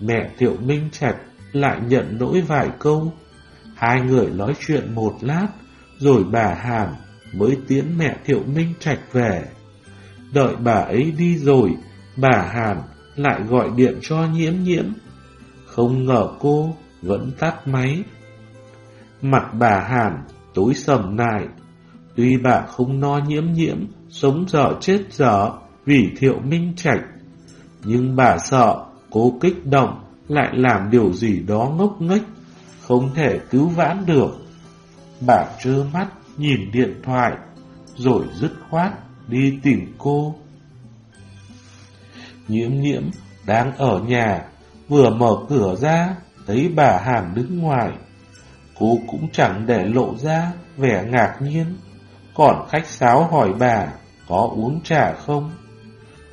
Mẹ Thiệu Minh Trạch lại nhận lỗi vài câu. Hai người nói chuyện một lát, rồi bà Hàn mới tiến mẹ Thiệu Minh Trạch về. Đợi bà ấy đi rồi, bà Hàn lại gọi điện cho nhiễm nhiễm. Không ngờ cô vẫn tắt máy. Mặt bà Hàn tối sầm lại. Tuy bà không no nhiễm nhiễm, sống dở chết dở vì Thiệu Minh Trạch, nhưng bà sợ cố kích động lại làm điều gì đó ngốc nghếch, không thể cứu vãn được. Bà trơ mắt nhìn điện thoại, rồi dứt khoát đi tìm cô. Nhiễm nhiễm đang ở nhà, vừa mở cửa ra, thấy bà Hàn đứng ngoài. Cô cũng chẳng để lộ ra vẻ ngạc nhiên, còn khách sáo hỏi bà có uống trà không.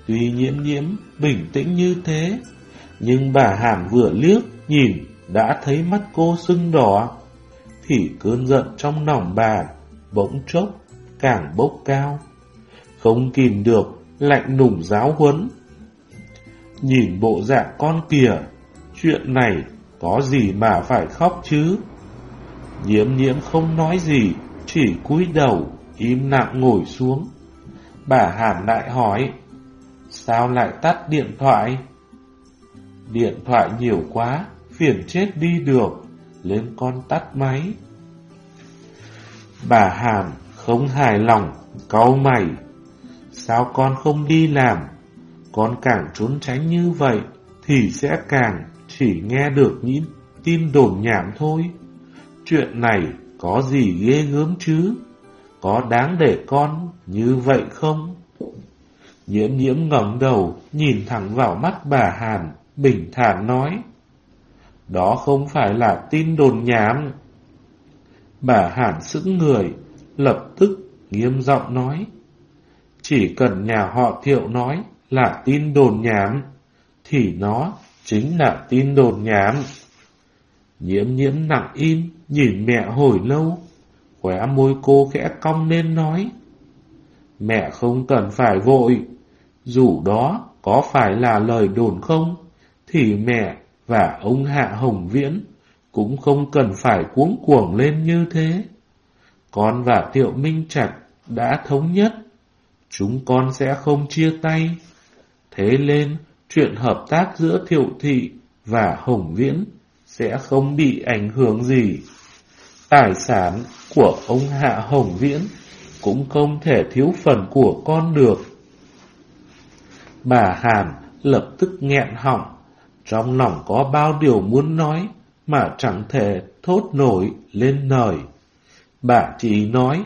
Tuy nhiễm nhiễm bình tĩnh như thế, nhưng bà hàm vừa liếc nhìn đã thấy mắt cô sưng đỏ, thì cơn giận trong lòng bà bỗng chốc càng bốc cao. Không kìm được, lạnh nùng giáo huấn. Nhìn bộ dạng con kìa, chuyện này có gì mà phải khóc chứ? Nhiễm nhiễm không nói gì, chỉ cúi đầu, im lặng ngồi xuống. Bà Hàn lại hỏi, sao lại tắt điện thoại? Điện thoại nhiều quá, phiền chết đi được, lên con tắt máy. Bà Hàn không hài lòng, cau mày. Sao con không đi làm? Con càng trốn tránh như vậy, thì sẽ càng chỉ nghe được những tin đồn nhảm thôi. Chuyện này có gì ghê gớm chứ? Có đáng để con như vậy không? Nhiễm nhiễm ngẩng đầu, nhìn thẳng vào mắt bà Hàn, bình thản nói. Đó không phải là tin đồn nhảm. Bà Hàn sững người, lập tức nghiêm giọng nói. Chỉ cần nhà họ thiệu nói là tin đồn nhảm, thì nó chính là tin đồn nhảm. Nhiễm nhiễm nặng im, nhìn mẹ hồi lâu, khóe môi cô khẽ cong lên nói. Mẹ không cần phải vội, dù đó có phải là lời đồn không, thì mẹ và ông Hạ Hồng Viễn cũng không cần phải cuống cuồng lên như thế. Con và Tiệu Minh Trạch đã thống nhất, chúng con sẽ không chia tay. Thế nên, chuyện hợp tác giữa Thiệu Thị và Hồng Viễn sẽ không bị ảnh hưởng gì. Tài sản của ông Hạ Hồng Viễn cũng không thể thiếu phần của con được. Bà Hàn lập tức nghẹn họng, trong lòng có bao điều muốn nói mà chẳng thể thốt nổi lên lời. Bà chỉ nói,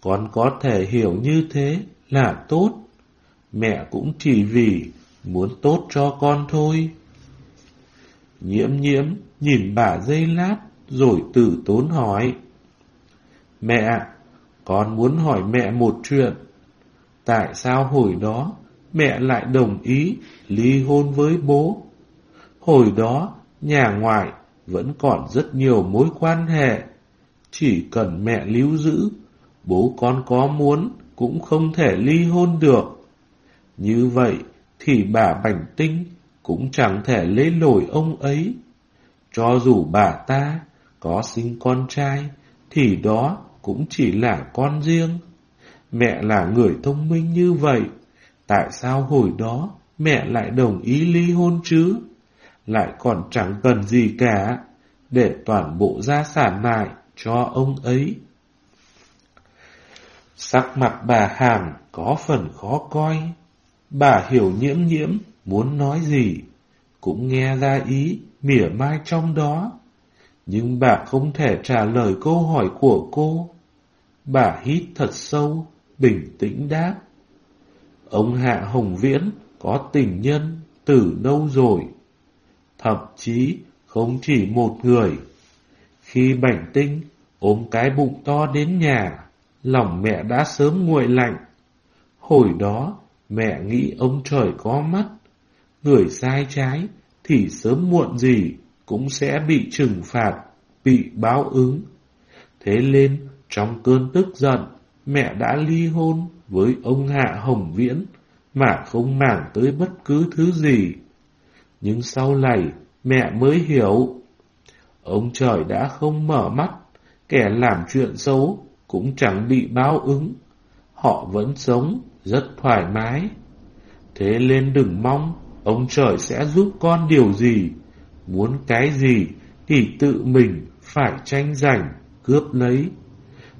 con có thể hiểu như thế là tốt. Mẹ cũng chỉ vì muốn tốt cho con thôi. Nhiễm nhiễm nhìn bà dây lát rồi tử tốn hỏi. Mẹ, con muốn hỏi mẹ một chuyện. Tại sao hồi đó mẹ lại đồng ý ly hôn với bố? Hồi đó nhà ngoại vẫn còn rất nhiều mối quan hệ. Chỉ cần mẹ lưu giữ, bố con có muốn cũng không thể ly hôn được. Như vậy thì bà Bảnh Tinh cũng chẳng thể lấy lỗi ông ấy. Cho dù bà ta có sinh con trai, thì đó cũng chỉ là con riêng. Mẹ là người thông minh như vậy, tại sao hồi đó mẹ lại đồng ý ly hôn chứ? Lại còn chẳng cần gì cả, để toàn bộ gia sản lại cho ông ấy. Sắc mặt bà Hàm có phần khó coi. Bà hiểu nhiễm nhiễm muốn nói gì, cũng nghe ra ý mỉa mai trong đó. Nhưng bà không thể trả lời câu hỏi của cô. Bà hít thật sâu, bình tĩnh đáp. Ông Hạ Hồng Viễn có tình nhân từ lâu rồi. Thậm chí không chỉ một người. Khi bảnh tinh ôm cái bụng to đến nhà, lòng mẹ đã sớm nguội lạnh. Hồi đó, mẹ nghĩ ông trời có mắt, người sai trái thì sớm muộn gì cũng sẽ bị trừng phạt, bị báo ứng. Thế nên, trong cơn tức giận, mẹ đã ly hôn với ông Hạ Hồng Viễn mà không màng tới bất cứ thứ gì. Nhưng sau này, mẹ mới hiểu. Ông trời đã không mở mắt, kẻ làm chuyện xấu cũng chẳng bị báo ứng. Họ vẫn sống rất thoải mái. Thế nên đừng mong ông trời sẽ giúp con điều gì. Muốn cái gì thì tự mình phải tranh giành, cướp lấy.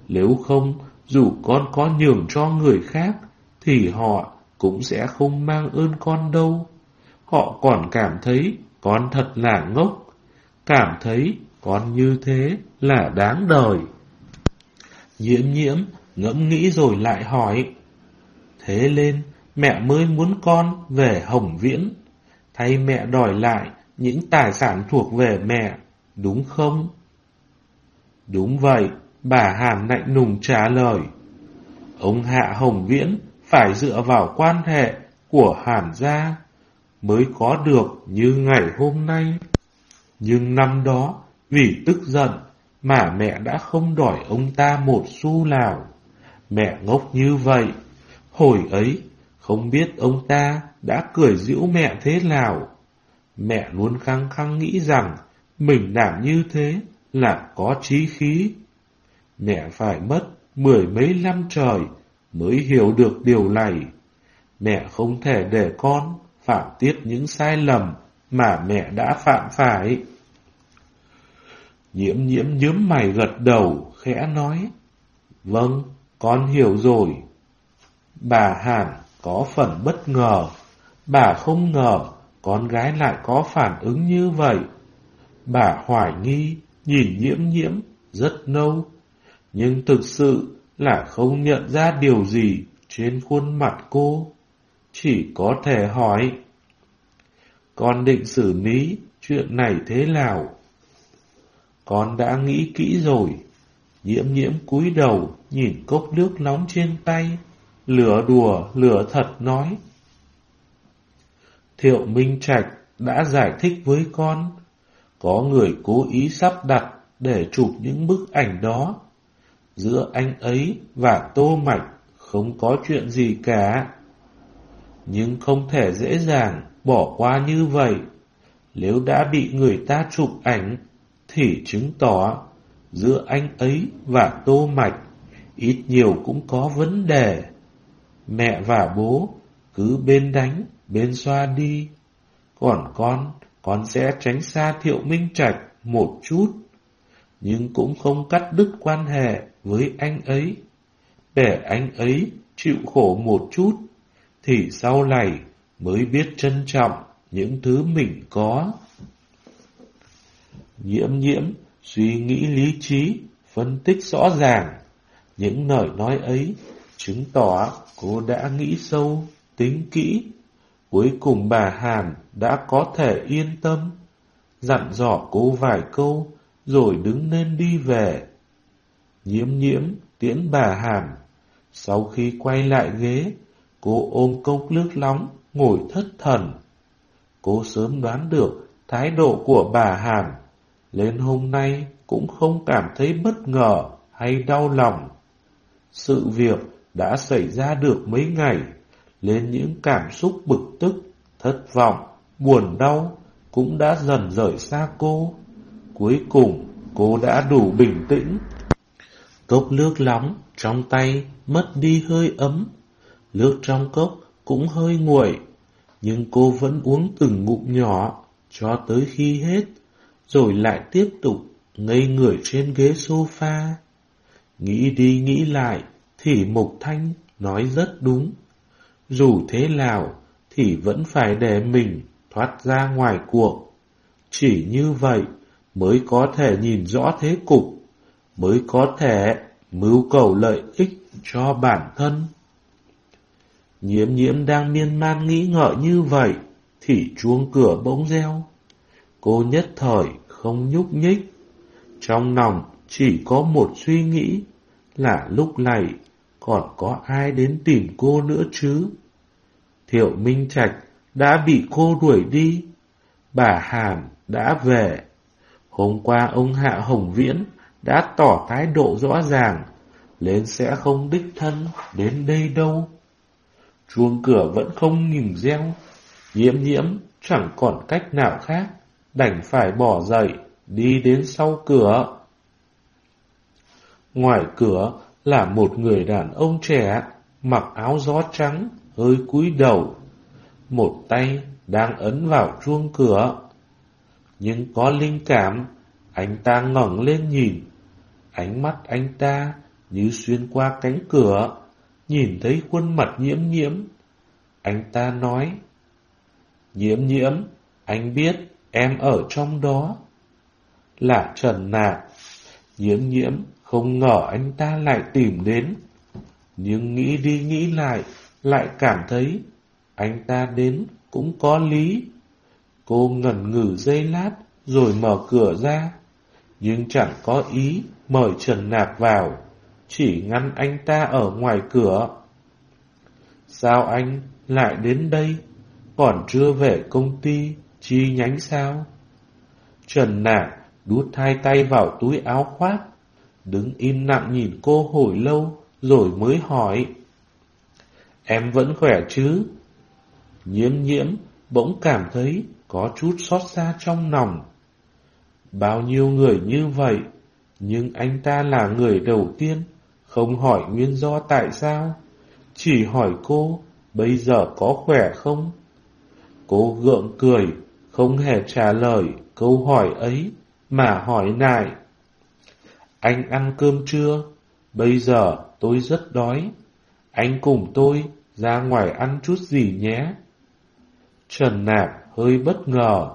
Nếu không, dù con có nhường cho người khác, thì họ cũng sẽ không mang ơn con đâu. Họ còn cảm thấy con thật là ngốc, cảm thấy con như thế là đáng đời. Nhiễm nhiễm ngẫm nghĩ rồi lại hỏi. Thế lên, mẹ mới muốn con về Hồng Viễn, thay mẹ đòi lại những tài sản thuộc về mẹ, đúng không? Đúng vậy, bà Hàn lạnh nùng trả lời. Ông Hạ Hồng Viễn phải dựa vào quan hệ của Hàn gia mới có được như ngày hôm nay. Nhưng năm đó, vì tức giận mà mẹ đã không đòi ông ta một xu nào. Mẹ ngốc như vậy, hồi ấy không biết ông ta đã cười giễu mẹ thế nào. Mẹ luôn khăng khăng nghĩ rằng mình làm như thế là có trí khí. Mẹ phải mất mười mấy năm trời mới hiểu được điều này. Mẹ không thể để con phạm tiếp những sai lầm mà mẹ đã phạm phải. Nhiễm nhiễm nhớm mày gật đầu, khẽ nói. Vâng, con hiểu rồi. Bà Hàn có phần bất ngờ. Bà không ngờ con gái lại có phản ứng như vậy. Bà hoài nghi, nhìn nhiễm nhiễm, rất nâu. Nhưng thực sự là không nhận ra điều gì trên khuôn mặt cô. Chỉ có thể hỏi. Con định xử lý chuyện này thế nào? Con đã nghĩ kỹ rồi. Nhiễm nhiễm cúi đầu, nhìn cốc nước nóng trên tay, lửa đùa, lửa thật nói. Thiệu Minh Trạch đã giải thích với con, có người cố ý sắp đặt để chụp những bức ảnh đó. Giữa anh ấy và Tô Mạch không có chuyện gì cả. Nhưng không thể dễ dàng bỏ qua như vậy. Nếu đã bị người ta chụp ảnh thì chứng tỏ giữa anh ấy và Tô Mạch ít nhiều cũng có vấn đề. Mẹ và bố cứ bên đánh, bên xoa đi. Còn con, con sẽ tránh xa Thiệu Minh Trạch một chút, nhưng cũng không cắt đứt quan hệ với anh ấy. Để anh ấy chịu khổ một chút, thì sau này mới biết trân trọng những thứ mình có. Nhiễm nhiễm, suy nghĩ lý trí, phân tích rõ ràng. Những lời nói ấy chứng tỏ cô đã nghĩ sâu, tính kỹ. Cuối cùng bà Hàn đã có thể yên tâm, dặn dò cô vài câu rồi đứng lên đi về. Nhiễm nhiễm tiễn bà Hàn Sau khi quay lại ghế, cô ôm cốc nước nóng, ngồi thất thần. Cô sớm đoán được thái độ của bà Hàn lên hôm nay cũng không cảm thấy bất ngờ hay đau lòng. Sự việc đã xảy ra được mấy ngày, lên những cảm xúc bực tức, thất vọng, buồn đau cũng đã dần rời xa cô. Cuối cùng, cô đã đủ bình tĩnh. Cốc nước nóng trong tay mất đi hơi ấm, nước trong cốc cũng hơi nguội, nhưng cô vẫn uống từng ngụm nhỏ cho tới khi hết, rồi lại tiếp tục ngây người trên ghế sofa. Nghĩ đi nghĩ lại thì Mục Thanh nói rất đúng. Dù thế nào thì vẫn phải để mình thoát ra ngoài cuộc. Chỉ như vậy mới có thể nhìn rõ thế cục, mới có thể mưu cầu lợi ích cho bản thân. Nhiễm nhiễm đang miên man nghĩ ngợi như vậy, thì chuông cửa bỗng reo. Cô nhất thời không nhúc nhích. Trong lòng chỉ có một suy nghĩ là lúc này còn có ai đến tìm cô nữa chứ? Thiệu Minh Trạch đã bị cô đuổi đi. Bà Hàn đã về. Hôm qua ông Hạ Hồng Viễn đã tỏ thái độ rõ ràng, lên sẽ không đích thân đến đây đâu. Chuông cửa vẫn không ngừng reo, nhiễm nhiễm chẳng còn cách nào khác, đành phải bỏ dậy, đi đến sau cửa. Ngoài cửa là một người đàn ông trẻ, mặc áo gió trắng, hơi cúi đầu. Một tay đang ấn vào chuông cửa. Nhưng có linh cảm, anh ta ngẩng lên nhìn. Ánh mắt anh ta như xuyên qua cánh cửa, nhìn thấy khuôn mặt nhiễm nhiễm. Anh ta nói, Nhiễm nhiễm, anh biết em ở trong đó. Là Trần Nạc. Nhiễm nhiễm không ngờ anh ta lại tìm đến. Nhưng nghĩ đi nghĩ lại, lại cảm thấy anh ta đến cũng có lý. Cô ngẩn ngử dây lát rồi mở cửa ra, nhưng chẳng có ý mời Trần nạp vào, chỉ ngăn anh ta ở ngoài cửa. Sao anh lại đến đây? Còn chưa về công ty, chi nhánh sao? Trần nạp đút hai tay vào túi áo khoác, đứng im lặng nhìn cô hồi lâu rồi mới hỏi. Em vẫn khỏe chứ? Nhiễm nhiễm bỗng cảm thấy có chút xót xa trong lòng. Bao nhiêu người như vậy, nhưng anh ta là người đầu tiên, không hỏi nguyên do tại sao, chỉ hỏi cô bây giờ có khỏe không? Cô gượng cười, không hề trả lời câu hỏi ấy, mà hỏi lại. Anh ăn cơm chưa? Bây giờ tôi rất đói. Anh cùng tôi ra ngoài ăn chút gì nhé. Trần Nạp hơi bất ngờ,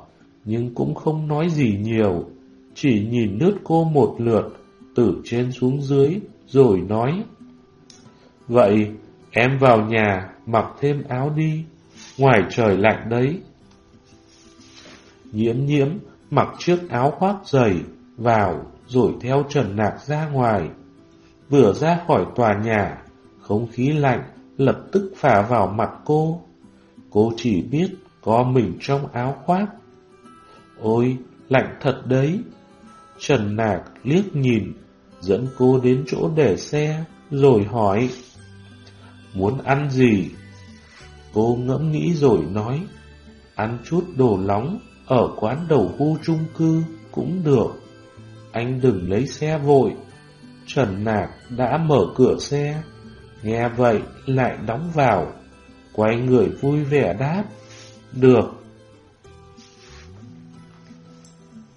nhưng cũng không nói gì nhiều, chỉ nhìn lướt cô một lượt, từ trên xuống dưới, rồi nói. Vậy, em vào nhà, mặc thêm áo đi, ngoài trời lạnh đấy. Nhiễm nhiễm, mặc chiếc áo khoác dày, vào, rồi theo Trần Nạc ra ngoài. Vừa ra khỏi tòa nhà, không khí lạnh lập tức phả vào mặt cô. Cô chỉ biết có mình trong áo khoác. Ôi, lạnh thật đấy. Trần Nạc liếc nhìn, dẫn cô đến chỗ để xe, rồi hỏi. Muốn ăn gì? Cô ngẫm nghĩ rồi nói. Ăn chút đồ nóng ở quán đầu khu chung cư cũng được. Anh đừng lấy xe vội. Trần Nạc đã mở cửa xe. Nghe vậy lại đóng vào. Quay người vui vẻ đáp. Được.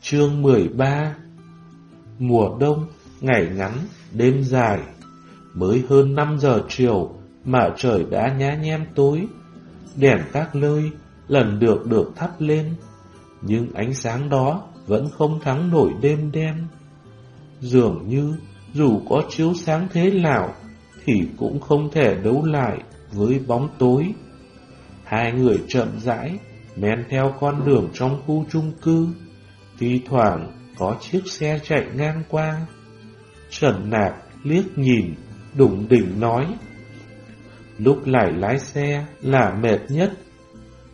Chương 13 Mùa đông, ngày ngắn, đêm dài. Mới hơn 5 giờ chiều mà trời đã nhá nhem tối. Đèn các lơi lần được được thắp lên, nhưng ánh sáng đó vẫn không thắng nổi đêm đen. Dường như dù có chiếu sáng thế nào thì cũng không thể đấu lại với bóng tối. Hai người chậm rãi, men theo con đường trong khu chung cư, thi thoảng có chiếc xe chạy ngang qua. Trần Nạc liếc nhìn, đủng đỉnh nói. Lúc lại lái xe là mệt nhất.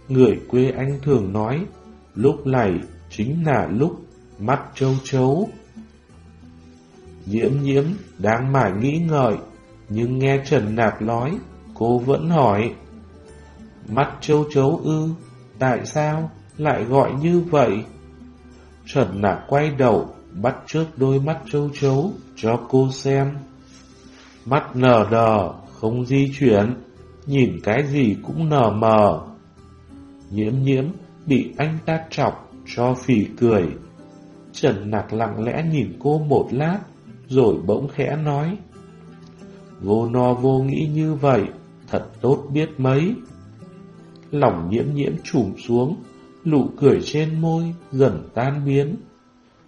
Người quê anh thường nói, lúc này chính là lúc mắt châu chấu. Nhiễm nhiễm đang mải nghĩ ngợi, nhưng nghe Trần nạp nói, cô vẫn hỏi. Mắt châu chấu ư, tại sao lại gọi như vậy? Trần nạp quay đầu, bắt trước đôi mắt châu chấu cho cô xem. Mắt nở đờ, không di chuyển, nhìn cái gì cũng nở mờ. Nhiễm nhiễm bị anh ta chọc cho phì cười. Trần Nặc lặng lẽ nhìn cô một lát, rồi bỗng khẽ nói. Vô no vô nghĩ như vậy, thật tốt biết mấy. Lòng nhiễm nhiễm trùm xuống, nụ cười trên môi dần tan biến.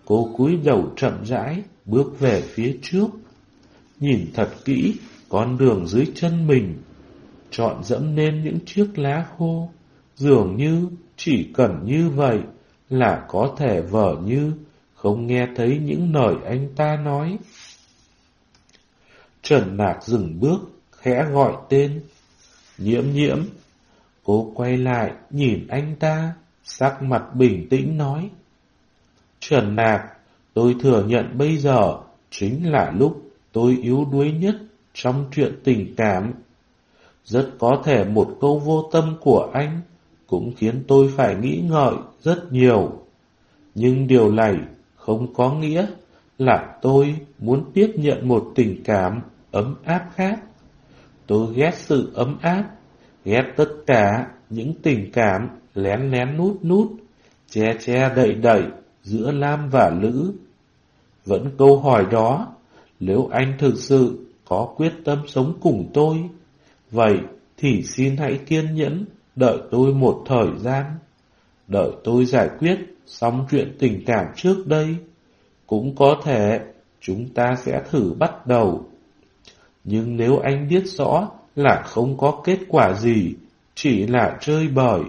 Cô cúi đầu chậm rãi, bước về phía trước. Nhìn thật kỹ, con đường dưới chân mình, chọn dẫm lên những chiếc lá khô, dường như chỉ cần như vậy là có thể vờ như không nghe thấy những lời anh ta nói. Trần Nạc dừng bước, khẽ gọi tên. Nhiễm nhiễm. Cô quay lại, nhìn anh ta, sắc mặt bình tĩnh nói. Trần Nạc, tôi thừa nhận bây giờ chính là lúc tôi yếu đuối nhất trong chuyện tình cảm. Rất có thể một câu vô tâm của anh cũng khiến tôi phải nghĩ ngợi rất nhiều. Nhưng điều này không có nghĩa là tôi muốn tiếp nhận một tình cảm ấm áp khác. Tôi ghét sự ấm áp, ghét tất cả những tình cảm lén lén nút nút, che che đậy đậy giữa Lam và Lữ. Vẫn câu hỏi đó, nếu anh thực sự có quyết tâm sống cùng tôi, vậy thì xin hãy kiên nhẫn đợi tôi một thời gian. Đợi tôi giải quyết xong chuyện tình cảm trước đây. Cũng có thể chúng ta sẽ thử bắt đầu. Nhưng nếu anh biết rõ là không có kết quả gì, chỉ là chơi bời,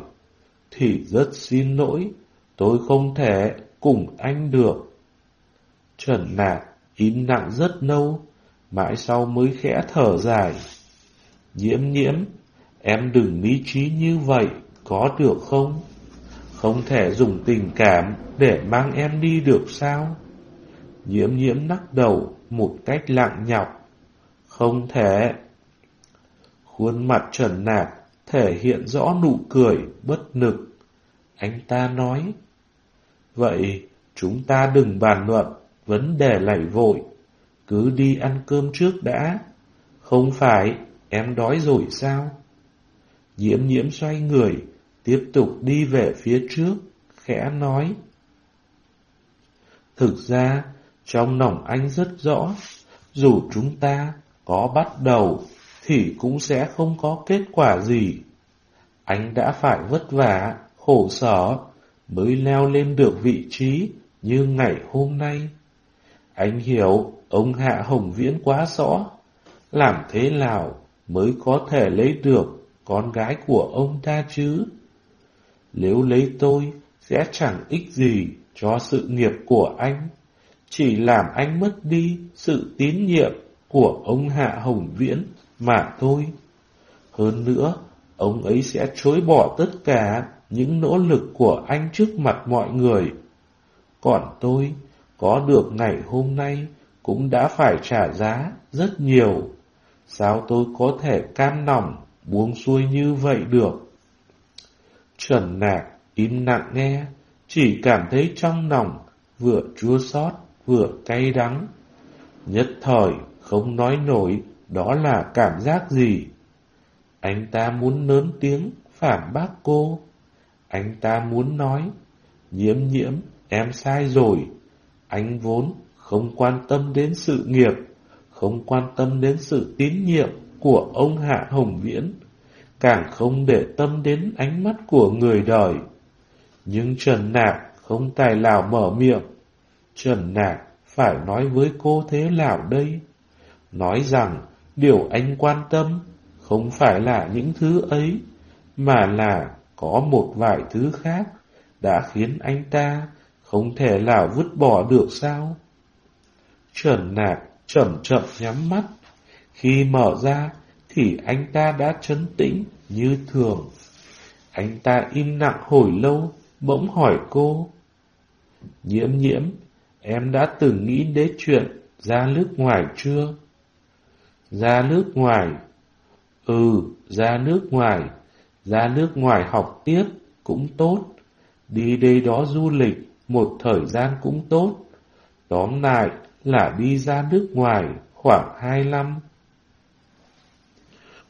thì rất xin lỗi, tôi không thể cùng anh được. Trần Nạc im lặng rất lâu, mãi sau mới khẽ thở dài. Nhiễm nhiễm, em đừng lý trí như vậy, có được không? Không thể dùng tình cảm để mang em đi được sao? Nhiễm nhiễm nắc đầu một cách lặng nhọc. Không thể. Khuôn mặt trần nạc thể hiện rõ nụ cười bất nực. Anh ta nói, Vậy chúng ta đừng bàn luận vấn đề lảy vội, cứ đi ăn cơm trước đã. Không phải em đói rồi sao? Diễm nhiễm xoay người, tiếp tục đi về phía trước, khẽ nói. Thực ra, trong lòng anh rất rõ, dù chúng ta có bắt đầu thì cũng sẽ không có kết quả gì. Anh đã phải vất vả, khổ sở mới leo lên được vị trí như ngày hôm nay. Anh hiểu ông Hạ Hồng Viễn quá rõ, làm thế nào mới có thể lấy được con gái của ông ta chứ? Nếu lấy tôi sẽ chẳng ích gì cho sự nghiệp của anh, chỉ làm anh mất đi sự tín nhiệm của ông Hạ Hồng Viễn mà thôi. Hơn nữa, ông ấy sẽ chối bỏ tất cả những nỗ lực của anh trước mặt mọi người. Còn tôi, có được ngày hôm nay, cũng đã phải trả giá rất nhiều. Sao tôi có thể cam lòng buông xuôi như vậy được? Trần Nạc im lặng nghe, chỉ cảm thấy trong lòng vừa chua xót vừa cay đắng. Nhất thời không nói nổi đó là cảm giác gì. Anh ta muốn lớn tiếng phản bác cô. Anh ta muốn nói, nhiễm nhiễm, em sai rồi. Anh vốn không quan tâm đến sự nghiệp, không quan tâm đến sự tín nhiệm của ông Hạ Hồng Viễn, càng không để tâm đến ánh mắt của người đời. Nhưng Trần Nạc không tài nào mở miệng. Trần Nạc phải nói với cô thế nào đây? Nói rằng điều anh quan tâm không phải là những thứ ấy, mà là có một vài thứ khác đã khiến anh ta không thể nào vứt bỏ được sao? Trần Nạc chậm chậm nhắm mắt. Khi mở ra thì anh ta đã chấn tĩnh như thường. Anh ta im lặng hồi lâu, bỗng hỏi cô. Nhiễm nhiễm, em đã từng nghĩ đến chuyện ra nước ngoài chưa? Ra nước ngoài? Ừ, ra nước ngoài. Ra nước ngoài học tiếp cũng tốt. Đi đây đó du lịch một thời gian cũng tốt. Tóm lại là đi ra nước ngoài khoảng hai năm.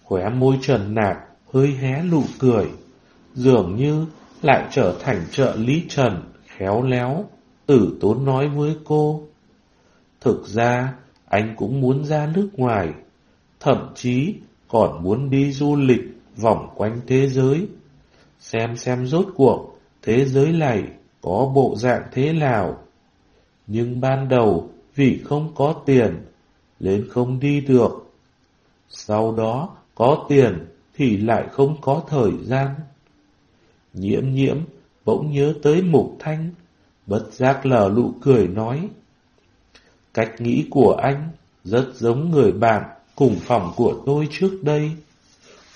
Khóe môi trần nạc hơi hé nụ cười, dường như lại trở thành trợ lý trần khéo léo, tử tốn nói với cô. Thực ra, anh cũng muốn ra nước ngoài, thậm chí còn muốn đi du lịch vòng quanh thế giới, xem xem rốt cuộc thế giới này có bộ dạng thế nào. Nhưng ban đầu vì không có tiền, nên không đi được. Sau đó có tiền thì lại không có thời gian. Nhiễm nhiễm bỗng nhớ tới mục thanh, bất giác lờ lụ cười nói. Cách nghĩ của anh rất giống người bạn cùng phòng của tôi trước đây.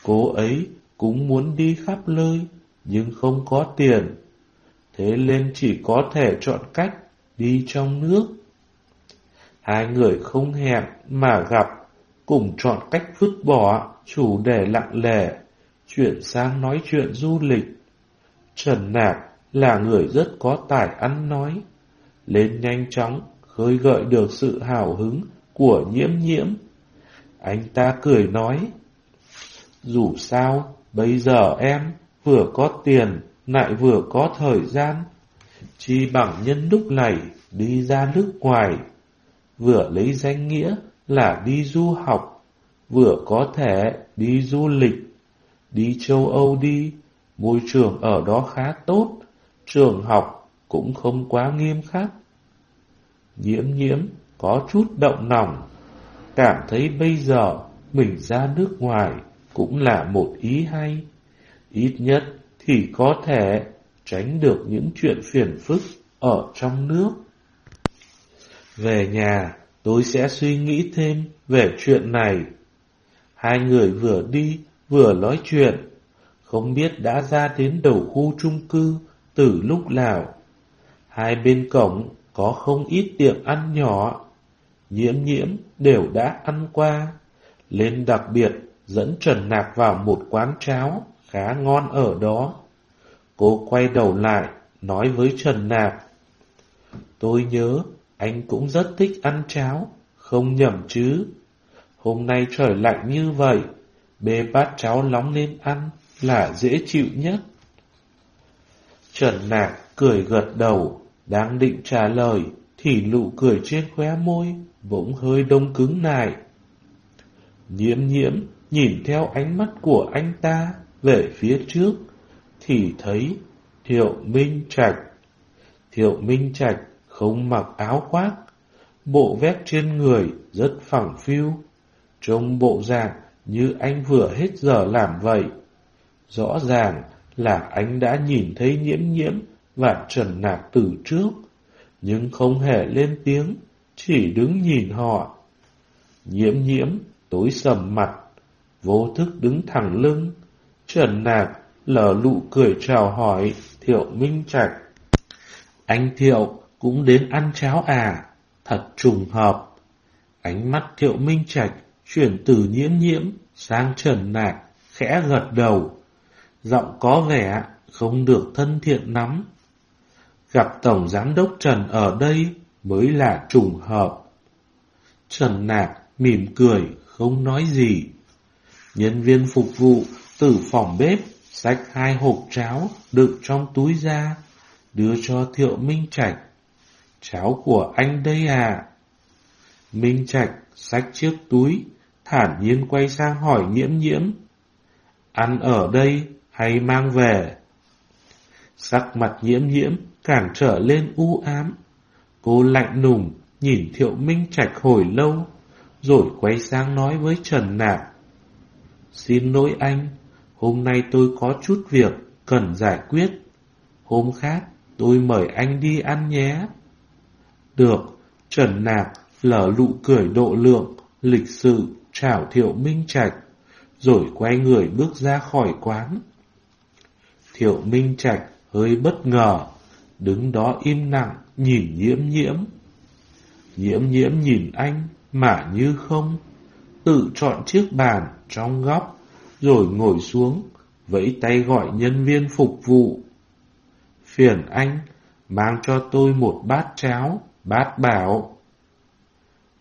Cô ấy cũng muốn đi khắp nơi, nhưng không có tiền. Thế nên chỉ có thể chọn cách đi trong nước. Hai người không hẹn mà gặp, cùng chọn cách vứt bỏ chủ đề lặng lẽ, chuyển sang nói chuyện du lịch. Trần Nạp là người rất có tài ăn nói, lên nhanh chóng khơi gợi được sự hào hứng của nhiễm nhiễm. Anh ta cười nói, dù sao, bây giờ em vừa có tiền, lại vừa có thời gian, chỉ bằng nhân lúc này đi ra nước ngoài, vừa lấy danh nghĩa là đi du học, vừa có thể đi du lịch, đi châu Âu đi, môi trường ở đó khá tốt, trường học cũng không quá nghiêm khắc. Nhiễm nhiễm có chút động lòng, cảm thấy bây giờ mình ra nước ngoài cũng là một ý hay. Ít nhất thì có thể tránh được những chuyện phiền phức ở trong nước. Về nhà, tôi sẽ suy nghĩ thêm về chuyện này. Hai người vừa đi, vừa nói chuyện, không biết đã ra đến đầu khu trung cư từ lúc nào. Hai bên cổng có không ít tiệm ăn nhỏ, nhiễm nhiễm đều đã ăn qua, lên đặc biệt dẫn Trần Nạc vào một quán cháo khá ngon ở đó. Cô quay đầu lại, nói với Trần Nạc. Tôi nhớ anh cũng rất thích ăn cháo, không nhầm chứ. Hôm nay trời lạnh như vậy, bê bát cháo nóng lên ăn là dễ chịu nhất. Trần Nạc cười gật đầu, đang định trả lời, thì nụ cười trên khóe môi, bỗng hơi đông cứng lại. Nhiễm nhiễm nhìn theo ánh mắt của anh ta về phía trước, thì thấy Thiệu Minh Trạch. Thiệu Minh Trạch không mặc áo khoác, bộ vét trên người rất phẳng phiu, trông bộ dạng như anh vừa hết giờ làm vậy. Rõ ràng là anh đã nhìn thấy nhiễm nhiễm và trần nạc từ trước, nhưng không hề lên tiếng, chỉ đứng nhìn họ. Nhiễm nhiễm tối sầm mặt, vô thức đứng thẳng lưng, trần nạc lờ lụ cười chào hỏi Thiệu Minh Trạch. Anh Thiệu cũng đến ăn cháo à, thật trùng hợp. Ánh mắt Thiệu Minh Trạch chuyển từ nhiễm nhiễm sang trần nạc, khẽ gật đầu. Giọng có vẻ không được thân thiện lắm. Gặp Tổng Giám đốc Trần ở đây mới là trùng hợp. Trần Nạc mỉm cười, không nói gì. Nhân viên phục vụ từ phòng bếp xách hai hộp cháo đựng trong túi ra, đưa cho Thiệu Minh Trạch. Cháo của anh đây à? Minh Trạch xách chiếc túi, thản nhiên quay sang hỏi nhiễm nhiễm. Ăn ở đây hay mang về? Sắc mặt nhiễm nhiễm càng trở lên u ám. Cô lạnh lùng nhìn Thiệu Minh Trạch hồi lâu, rồi quay sang nói với Trần Nạc. Xin lỗi anh, Hôm nay tôi có chút việc cần giải quyết. Hôm khác tôi mời anh đi ăn nhé. Được, Trần Nạc lở lụ cười độ lượng, lịch sự, chào thiệu minh trạch, rồi quay người bước ra khỏi quán. Thiệu minh trạch hơi bất ngờ, đứng đó im lặng, nhìn nhiễm nhiễm. Nhiễm nhiễm nhìn anh, mà như không, tự chọn chiếc bàn trong góc, rồi ngồi xuống, vẫy tay gọi nhân viên phục vụ. Phiền anh, mang cho tôi một bát cháo, bát bảo.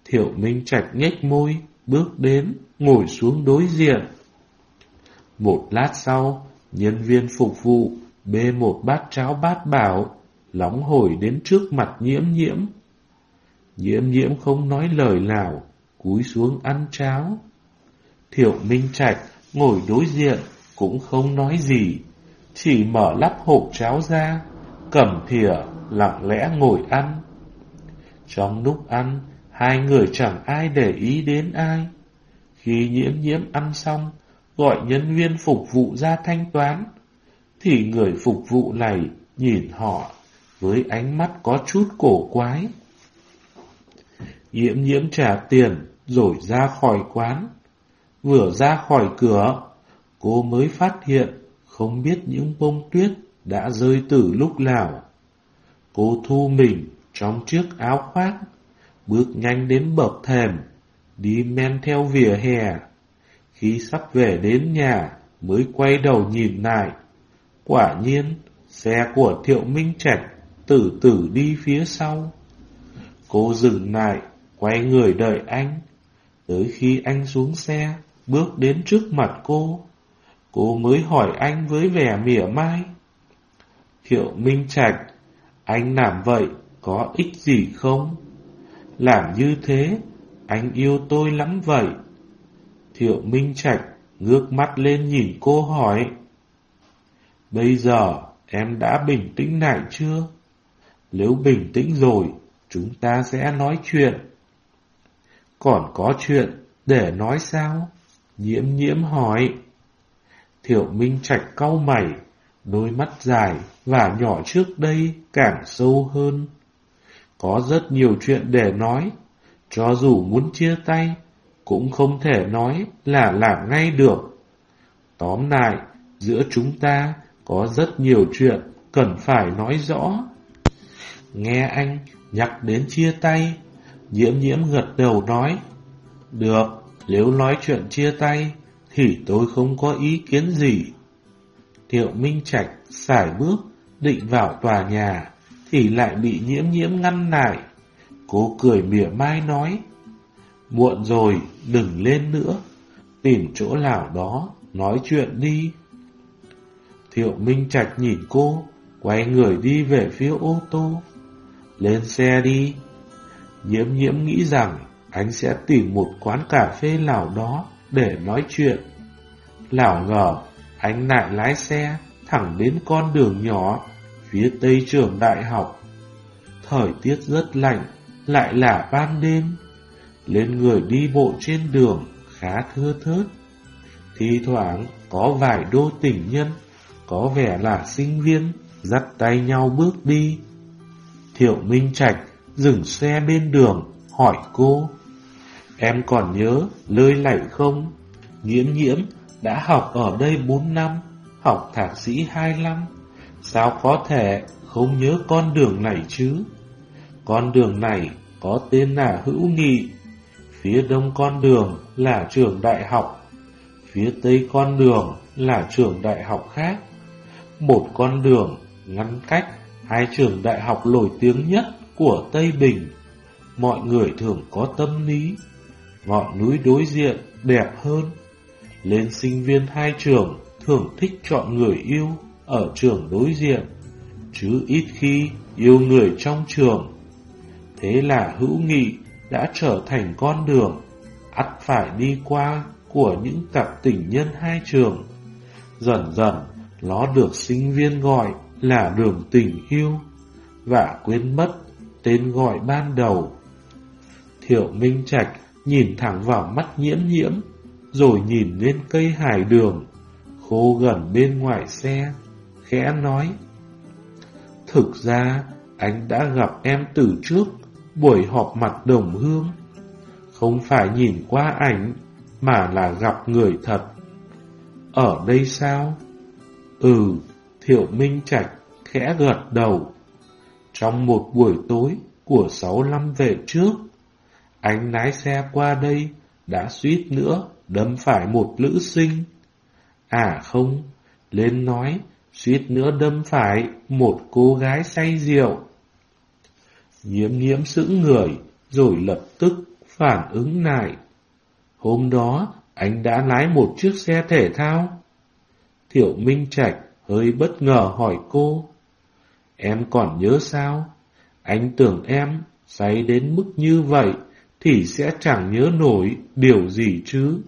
Thiệu Minh Trạch nhếch môi, bước đến, ngồi xuống đối diện. Một lát sau, nhân viên phục vụ bê một bát cháo bát bảo, lóng hồi đến trước mặt nhiễm nhiễm. Nhiễm nhiễm không nói lời nào, cúi xuống ăn cháo. Thiệu Minh Trạch ngồi đối diện, cũng không nói gì, chỉ mở lắp hộp cháo ra, cầm thìa, lặng lẽ ngồi ăn. Trong lúc ăn, hai người chẳng ai để ý đến ai. Khi nhiễm nhiễm ăn xong, gọi nhân viên phục vụ ra thanh toán, thì người phục vụ này nhìn họ với ánh mắt có chút cổ quái. Nhiễm nhiễm trả tiền rồi ra khỏi quán. Vừa ra khỏi cửa, cô mới phát hiện không biết những bông tuyết đã rơi từ lúc nào. Cô thu mình trong chiếc áo khoác, bước nhanh đến bậc thềm, đi men theo vỉa hè. Khi sắp về đến nhà, mới quay đầu nhìn lại. Quả nhiên, xe của Thiệu Minh Trạch từ từ đi phía sau. Cô dừng lại, quay người đợi anh. Tới khi anh xuống xe, bước đến trước mặt cô, cô mới hỏi anh với vẻ mỉa mai. Thiệu Minh Trạch, anh làm vậy có ích gì không? Làm như thế, anh yêu tôi lắm vậy. Thiệu Minh Trạch ngước mắt lên nhìn cô hỏi. Bây giờ em đã bình tĩnh lại chưa? Nếu bình tĩnh rồi, chúng ta sẽ nói chuyện. Còn có chuyện để nói sao? Nhiễm nhiễm hỏi. Thiệu Minh Trạch cau mày, đôi mắt dài và nhỏ trước đây càng sâu hơn. Có rất nhiều chuyện để nói, cho dù muốn chia tay, cũng không thể nói là làm ngay được. Tóm lại, giữa chúng ta có rất nhiều chuyện cần phải nói rõ. Nghe anh nhắc đến chia tay, nhiễm nhiễm gật đầu nói, Được, nếu nói chuyện chia tay, thì tôi không có ý kiến gì. Thiệu Minh Trạch xài bước, định vào tòa nhà, thì lại bị nhiễm nhiễm ngăn lại. Cô cười mỉa mai nói, Muộn rồi, đừng lên nữa, tìm chỗ nào đó, nói chuyện đi. Thiệu Minh Trạch nhìn cô, quay người đi về phía ô tô. Lên xe đi. Nhiễm nhiễm nghĩ rằng anh sẽ tìm một quán cà phê nào đó để nói chuyện. Lảo ngờ, anh lại lái xe thẳng đến con đường nhỏ phía tây trường đại học. Thời tiết rất lạnh, lại là ban đêm. Lên người đi bộ trên đường khá thưa thớt. Thì thoảng có vài đô tình nhân, có vẻ là sinh viên, dắt tay nhau bước đi. Thiệu Minh Trạch dừng xe bên đường, hỏi cô. Em còn nhớ lơi lạnh không? Nhiễm nhiễm đã học ở đây 4 năm, học thạc sĩ 2 năm. Sao có thể không nhớ con đường này chứ? Con đường này có tên là Hữu Nghị. Phía đông con đường là trường đại học. Phía tây con đường là trường đại học khác. Một con đường ngăn cách hai trường đại học nổi tiếng nhất của Tây Bình. Mọi người thường có tâm lý, ngọn núi đối diện đẹp hơn. Lên sinh viên hai trường thường thích chọn người yêu ở trường đối diện, chứ ít khi yêu người trong trường. Thế là hữu nghị đã trở thành con đường, ắt phải đi qua của những cặp tình nhân hai trường. Dần dần, nó được sinh viên gọi là đường tình yêu và quên mất tên gọi ban đầu. Thiệu Minh Trạch nhìn thẳng vào mắt nhiễm nhiễm, rồi nhìn lên cây hải đường, khô gần bên ngoài xe, khẽ nói. Thực ra, anh đã gặp em từ trước, buổi họp mặt đồng hương. Không phải nhìn qua ảnh, mà là gặp người thật. Ở đây sao? Ừ, Thiệu Minh Trạch khẽ gật đầu. Trong một buổi tối của sáu năm về trước, anh lái xe qua đây đã suýt nữa đâm phải một nữ sinh. À không, lên nói suýt nữa đâm phải một cô gái say rượu. Nhiễm nhiễm sững người, rồi lập tức phản ứng lại. Hôm đó, anh đã lái một chiếc xe thể thao. Thiệu Minh Trạch hơi bất ngờ hỏi cô. Em còn nhớ sao? Anh tưởng em say đến mức như vậy thì sẽ chẳng nhớ nổi điều gì chứ.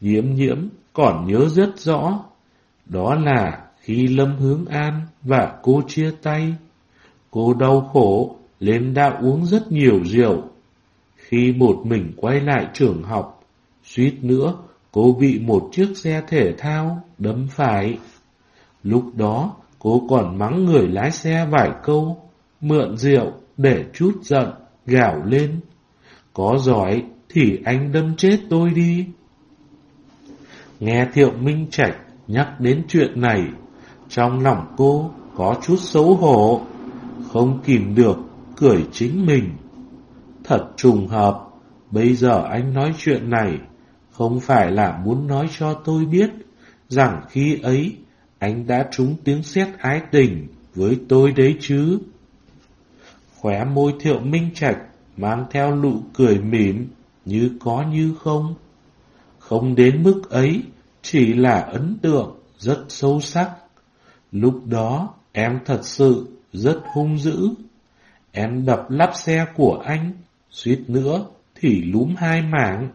Nhiễm nhiễm còn nhớ rất rõ. Đó là khi Lâm Hướng An và cô chia tay. Cô đau khổ, lên đã uống rất nhiều rượu. Khi một mình quay lại trường học, suýt nữa cô bị một chiếc xe thể thao đâm phải. Lúc đó cô còn mắng người lái xe vài câu, mượn rượu để chút giận, gào lên. Có giỏi thì anh đâm chết tôi đi. Nghe Thiệu Minh Trạch nhắc đến chuyện này, trong lòng cô có chút xấu hổ, không kìm được, cười chính mình. Thật trùng hợp, bây giờ anh nói chuyện này, không phải là muốn nói cho tôi biết rằng khi ấy anh đã trúng tiếng sét ái tình với tôi đấy chứ. Khóe môi thiệu minh trạch mang theo nụ cười mỉm như có như không. Không đến mức ấy, chỉ là ấn tượng rất sâu sắc. Lúc đó em thật sự rất hung dữ. Em đập lắp xe của anh, suýt nữa thì lúm hai mảng.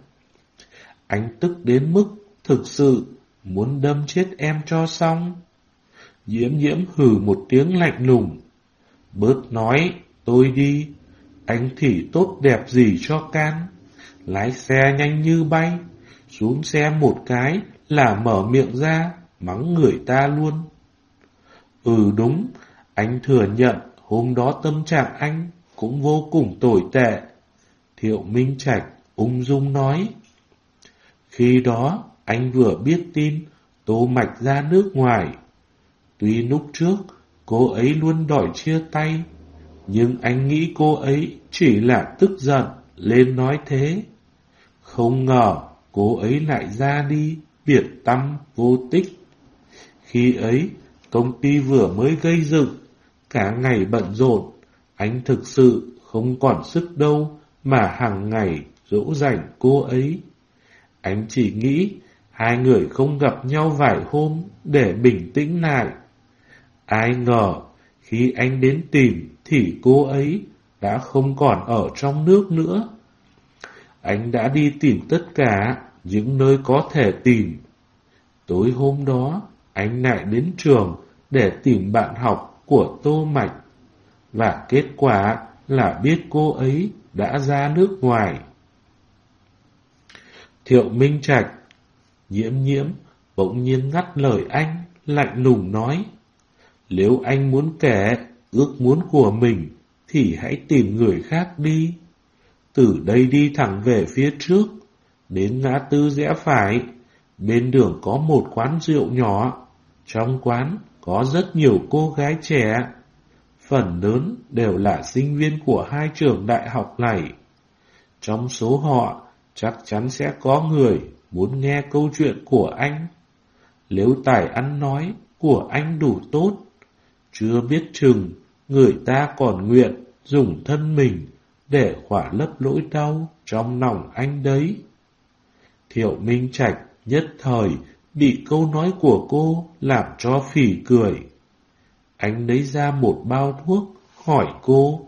Anh tức đến mức thực sự muốn đâm chết em cho xong. diễm diễm hừ một tiếng lạnh lùng. Bớt nói, tôi đi, anh thì tốt đẹp gì cho can. Lái xe nhanh như bay, xuống xe một cái là mở miệng ra, mắng người ta luôn. Ừ đúng, anh thừa nhận hôm đó tâm trạng anh cũng vô cùng tồi tệ. Thiệu Minh Trạch ung dung nói. Khi đó, anh vừa biết tin Tô Mạch ra nước ngoài. Tuy lúc trước, cô ấy luôn đòi chia tay, nhưng anh nghĩ cô ấy chỉ là tức giận, lên nói thế. Không ngờ, cô ấy lại ra đi, biệt tâm, vô tích. Khi ấy, công ty vừa mới gây dựng, cả ngày bận rộn, anh thực sự không còn sức đâu mà hàng ngày dỗ dành cô ấy. Anh chỉ nghĩ hai người không gặp nhau vài hôm để bình tĩnh lại. Ai ngờ khi anh đến tìm thì cô ấy đã không còn ở trong nước nữa. Anh đã đi tìm tất cả những nơi có thể tìm. Tối hôm đó, anh lại đến trường để tìm bạn học của Tô Mạch. Và kết quả là biết cô ấy đã ra nước ngoài. Thiệu Minh Trạch, nhiễm nhiễm, bỗng nhiên ngắt lời anh, lạnh lùng nói. Nếu anh muốn kể ước muốn của mình, thì hãy tìm người khác đi. Từ đây đi thẳng về phía trước, đến ngã tư rẽ phải, bên đường có một quán rượu nhỏ. Trong quán có rất nhiều cô gái trẻ, phần lớn đều là sinh viên của hai trường đại học này. Trong số họ, chắc chắn sẽ có người muốn nghe câu chuyện của anh. Nếu tài ăn nói của anh đủ tốt, chưa biết chừng người ta còn nguyện dùng thân mình để khỏa lấp lỗi đau trong lòng anh đấy. Thiệu Minh Trạch nhất thời bị câu nói của cô làm cho phỉ cười. Anh lấy ra một bao thuốc, hỏi cô,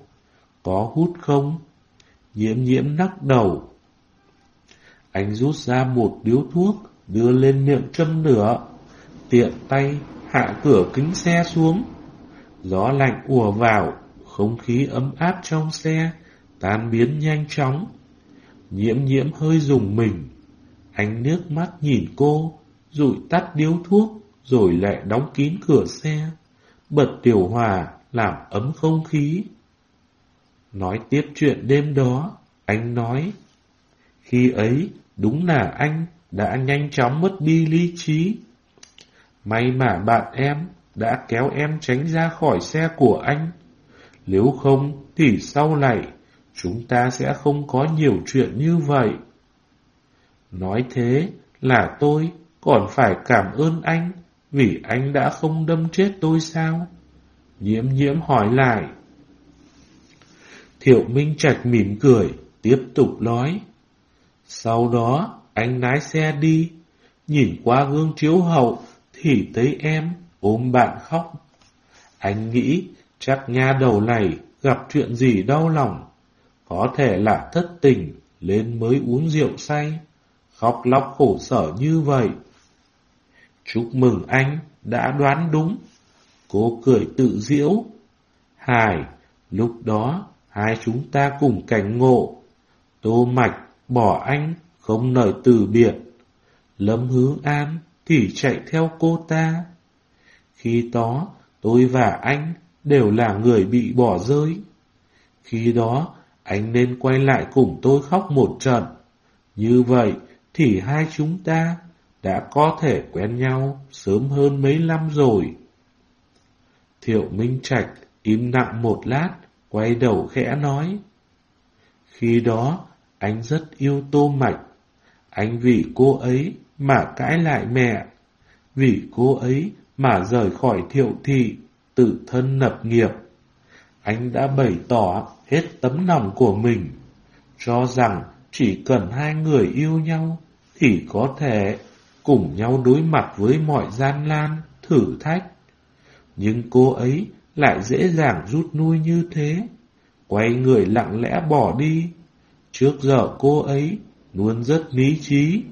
có hút không? Nhiễm nhiễm nắc đầu. Anh rút ra một điếu thuốc, đưa lên miệng châm lửa, tiện tay hạ cửa kính xe xuống. Gió lạnh ùa vào, không khí ấm áp trong xe, tan biến nhanh chóng. Nhiễm nhiễm hơi dùng mình. Anh nước mắt nhìn cô, rụi tắt điếu thuốc, rồi lại đóng kín cửa xe, bật tiểu hòa làm ấm không khí. Nói tiếp chuyện đêm đó, anh nói, khi ấy đúng là anh đã nhanh chóng mất đi lý trí. May mà bạn em đã kéo em tránh ra khỏi xe của anh. Nếu không thì sau này chúng ta sẽ không có nhiều chuyện như vậy. Nói thế là tôi còn phải cảm ơn anh vì anh đã không đâm chết tôi sao? Nhiễm nhiễm hỏi lại. Thiệu Minh Trạch mỉm cười, tiếp tục nói. Sau đó, anh lái xe đi, nhìn qua gương chiếu hậu thì thấy em ôm bạn khóc. Anh nghĩ chắc nha đầu này gặp chuyện gì đau lòng, có thể là thất tình, lên mới uống rượu say, khóc lóc khổ sở như vậy. Chúc mừng anh đã đoán đúng. Cô cười tự diễu. Hải, lúc đó hai chúng ta cùng cảnh ngộ. Tô Mạch bỏ anh không nời từ biệt. Lâm Hướng An thì chạy theo cô ta. Khi đó tôi và anh đều là người bị bỏ rơi. Khi đó anh nên quay lại cùng tôi khóc một trận. Như vậy thì hai chúng ta đã có thể quen nhau sớm hơn mấy năm rồi. Thiệu Minh Trạch im lặng một lát, quay đầu khẽ nói. Khi đó, anh rất yêu Tô Mạch. Anh vì cô ấy mà cãi lại mẹ. Vì cô ấy mà rời khỏi thiệu thị, tự thân nập nghiệp. Anh đã bày tỏ hết tấm lòng của mình, cho rằng chỉ cần hai người yêu nhau thì có thể cùng nhau đối mặt với mọi gian lan, thử thách. Nhưng cô ấy lại dễ dàng rút nuôi như thế, quay người lặng lẽ bỏ đi. Trước giờ cô ấy luôn rất lý trí.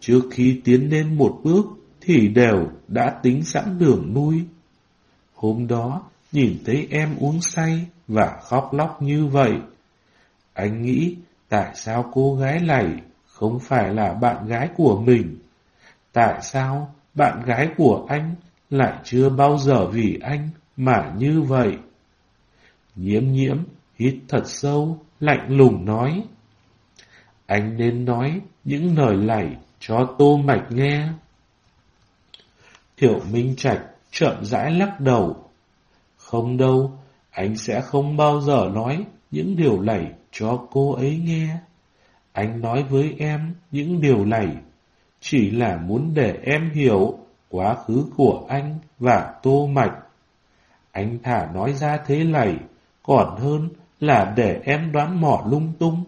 Trước khi tiến lên một bước thì đều đã tính sẵn đường nuôi. Hôm đó nhìn thấy em uống say và khóc lóc như vậy. Anh nghĩ tại sao cô gái này không phải là bạn gái của mình? Tại sao bạn gái của anh lại chưa bao giờ vì anh mà như vậy? Nhiễm nhiễm hít thật sâu, lạnh lùng nói. Anh nên nói những lời này cho Tô Mạch nghe. Thiệu Minh Trạch chậm rãi lắc đầu. Không đâu, anh sẽ không bao giờ nói những điều này cho cô ấy nghe. Anh nói với em những điều này chỉ là muốn để em hiểu quá khứ của anh và Tô Mạch. Anh thả nói ra thế này, còn hơn là để em đoán mò lung tung.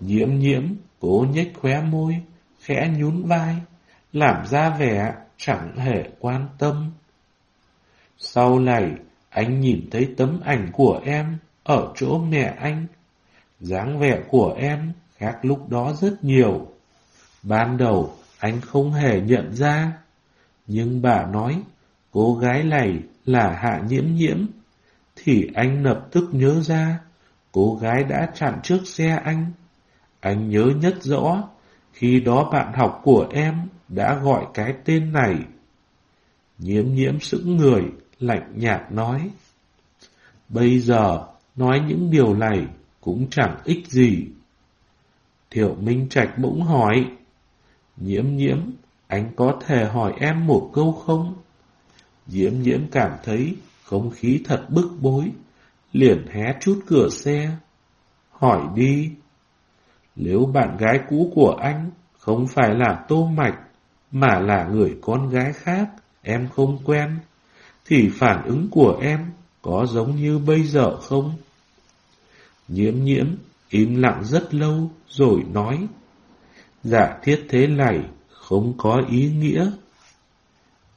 Nhiễm nhiễm, cố nhếch khóe môi, khẽ nhún vai, làm ra vẻ chẳng hề quan tâm. Sau này, anh nhìn thấy tấm ảnh của em ở chỗ mẹ anh. dáng vẻ của em khác lúc đó rất nhiều. Ban đầu anh không hề nhận ra, nhưng bà nói cô gái này là hạ nhiễm nhiễm, thì anh lập tức nhớ ra cô gái đã chặn trước xe anh. Anh nhớ nhất rõ khi đó bạn học của em đã gọi cái tên này. Nhiễm nhiễm sững người, lạnh nhạt nói. Bây giờ, nói những điều này cũng chẳng ích gì. Thiệu Minh Trạch bỗng hỏi. Nhiễm nhiễm, anh có thể hỏi em một câu không? Nhiễm nhiễm cảm thấy không khí thật bức bối, liền hé chút cửa xe. Hỏi đi. Nếu bạn gái cũ của anh không phải là Tô Mạch, mà là người con gái khác em không quen, thì phản ứng của em có giống như bây giờ không? Nhiễm nhiễm im lặng rất lâu rồi nói, giả thiết thế này không có ý nghĩa.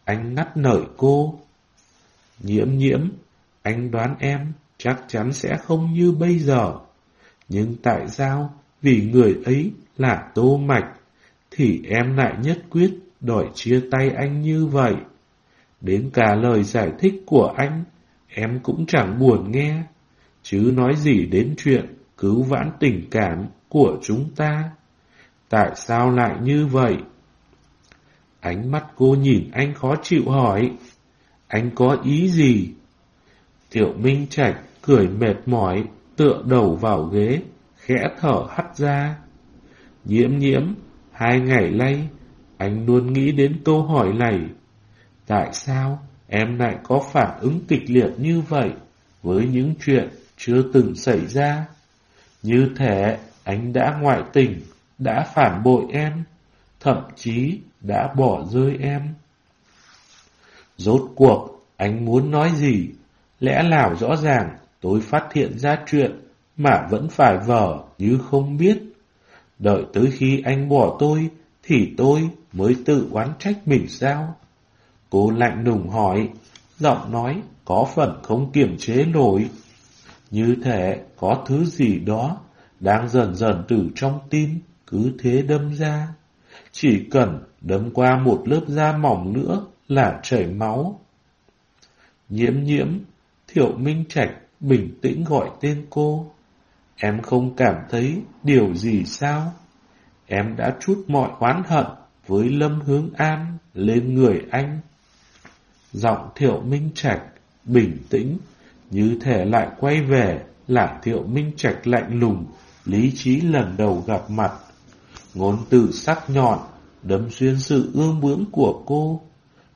Anh ngắt nở cô. Nhiễm nhiễm, anh đoán em chắc chắn sẽ không như bây giờ. Nhưng tại sao vì người ấy là tô mạch, thì em lại nhất quyết đòi chia tay anh như vậy. Đến cả lời giải thích của anh, em cũng chẳng buồn nghe, chứ nói gì đến chuyện cứu vãn tình cảm của chúng ta. Tại sao lại như vậy? Ánh mắt cô nhìn anh khó chịu hỏi, anh có ý gì? Tiểu Minh Trạch cười mệt mỏi, tựa đầu vào ghế, khẽ thở hắt ra. Nhiễm nhiễm, hai ngày nay, anh luôn nghĩ đến câu hỏi này. Tại sao em lại có phản ứng kịch liệt như vậy với những chuyện chưa từng xảy ra? Như thế anh đã ngoại tình, đã phản bội em, thậm chí đã bỏ rơi em. Rốt cuộc, anh muốn nói gì? Lẽ nào rõ ràng tôi phát hiện ra chuyện mà vẫn phải vờ như không biết. Đợi tới khi anh bỏ tôi thì tôi mới tự oán trách mình sao? Cô lạnh lùng hỏi, giọng nói có phần không kiềm chế nổi. Như thể có thứ gì đó đang dần dần từ trong tim cứ thế đâm ra. Chỉ cần đâm qua một lớp da mỏng nữa là chảy máu. Nhiễm nhiễm, thiệu minh trạch bình tĩnh gọi tên cô. Em không cảm thấy điều gì sao? Em đã chút mọi oán hận với Lâm Hướng An lên người anh. Giọng Thiệu Minh Trạch bình tĩnh, như thể lại quay về là Thiệu Minh Trạch lạnh lùng, lý trí lần đầu gặp mặt. Ngôn từ sắc nhọn, đâm xuyên sự ương bướng của cô,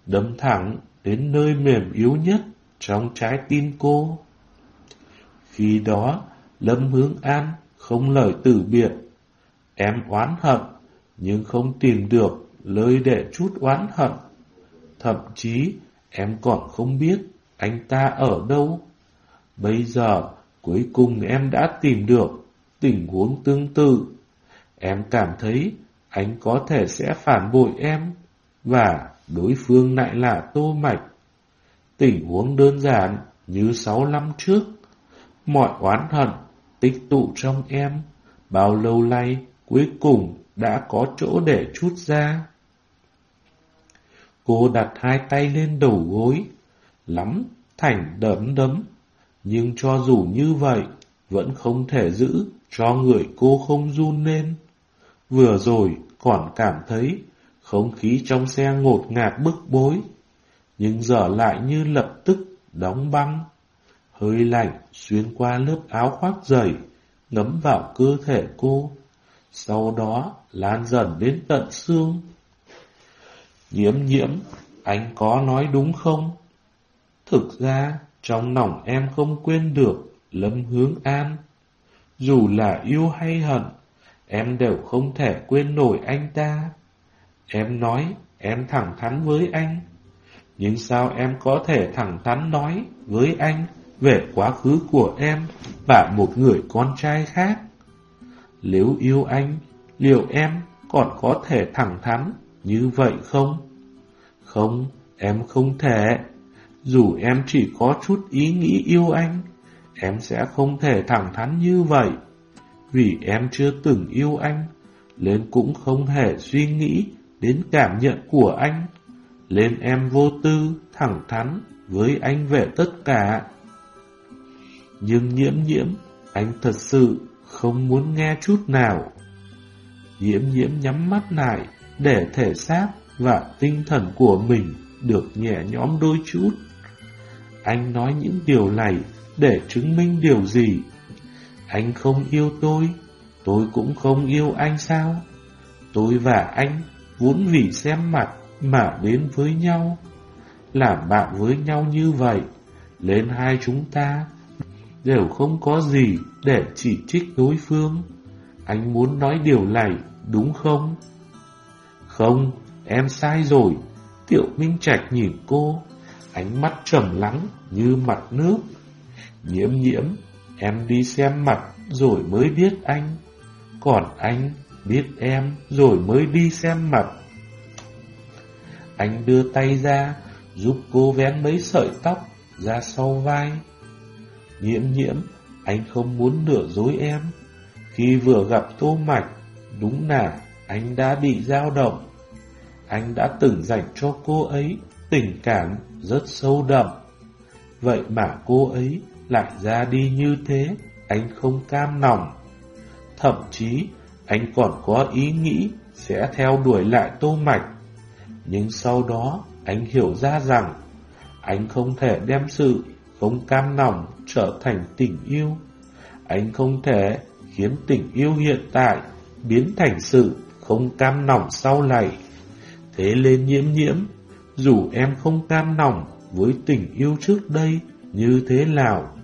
đâm thẳng đến nơi mềm yếu nhất trong trái tim cô. Khi đó, Lâm Hướng An không lời từ biệt. Em oán hận, nhưng không tìm được lời để chút oán hận. Thậm chí, em còn không biết anh ta ở đâu. Bây giờ, cuối cùng em đã tìm được tình huống tương tự. Em cảm thấy anh có thể sẽ phản bội em, và đối phương lại là Tô Mạch. Tình huống đơn giản như sáu năm trước. Mọi oán hận tích tụ trong em, bao lâu nay cuối cùng đã có chỗ để chút ra. Cô đặt hai tay lên đầu gối, lắm thành đấm đấm, nhưng cho dù như vậy, vẫn không thể giữ cho người cô không run lên. Vừa rồi còn cảm thấy không khí trong xe ngột ngạt bức bối, nhưng giờ lại như lập tức đóng băng. Hơi lạnh xuyên qua lớp áo khoác dày, ngấm vào cơ thể cô, sau đó lan dần đến tận xương. Nhiễm nhiễm, anh có nói đúng không? Thực ra, trong lòng em không quên được Lâm Hướng An. Dù là yêu hay hận, em đều không thể quên nổi anh ta. Em nói em thẳng thắn với anh, nhưng sao em có thể thẳng thắn nói với anh về quá khứ của em và một người con trai khác. Nếu yêu anh, liệu em còn có thể thẳng thắn như vậy không? Không, em không thể. Dù em chỉ có chút ý nghĩ yêu anh, em sẽ không thể thẳng thắn như vậy. Vì em chưa từng yêu anh, nên cũng không hề suy nghĩ đến cảm nhận của anh. Nên em vô tư, thẳng thắn với anh về tất cả. Nhưng nhiễm nhiễm, anh thật sự không muốn nghe chút nào. Nhiễm nhiễm nhắm mắt lại để thể xác và tinh thần của mình được nhẹ nhõm đôi chút. Anh nói những điều này để chứng minh điều gì? Anh không yêu tôi, tôi cũng không yêu anh sao? Tôi và anh vốn vì xem mặt mà đến với nhau. Làm bạn với nhau như vậy, lên hai chúng ta đều không có gì để chỉ trích đối phương. Anh muốn nói điều này, đúng không? Không, em sai rồi. Tiểu Minh Trạch nhìn cô, ánh mắt trầm lắng như mặt nước. Nhiễm nhiễm, em đi xem mặt rồi mới biết anh. Còn anh biết em rồi mới đi xem mặt. Anh đưa tay ra, giúp cô vén mấy sợi tóc ra sau vai. Nhiễm nhiễm, anh không muốn lừa dối em. Khi vừa gặp Tô Mạch, đúng là anh đã bị dao động. Anh đã từng dành cho cô ấy tình cảm rất sâu đậm. Vậy mà cô ấy lại ra đi như thế, anh không cam lòng. Thậm chí, anh còn có ý nghĩ sẽ theo đuổi lại Tô Mạch. Nhưng sau đó, anh hiểu ra rằng, anh không thể đem sự không cam lòng trở thành tình yêu. Anh không thể khiến tình yêu hiện tại biến thành sự không cam lòng sau này. Thế lên nhiễm nhiễm, dù em không cam lòng với tình yêu trước đây như thế nào,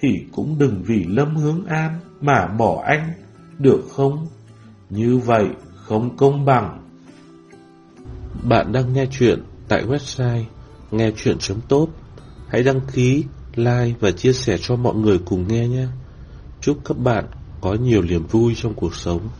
thì cũng đừng vì Lâm Hướng An mà bỏ anh, được không? Như vậy không công bằng. Bạn đang nghe chuyện tại website nghe chuyện.top. Hãy đăng ký, like và chia sẻ cho mọi người cùng nghe nhé. Chúc các bạn có nhiều niềm vui trong cuộc sống.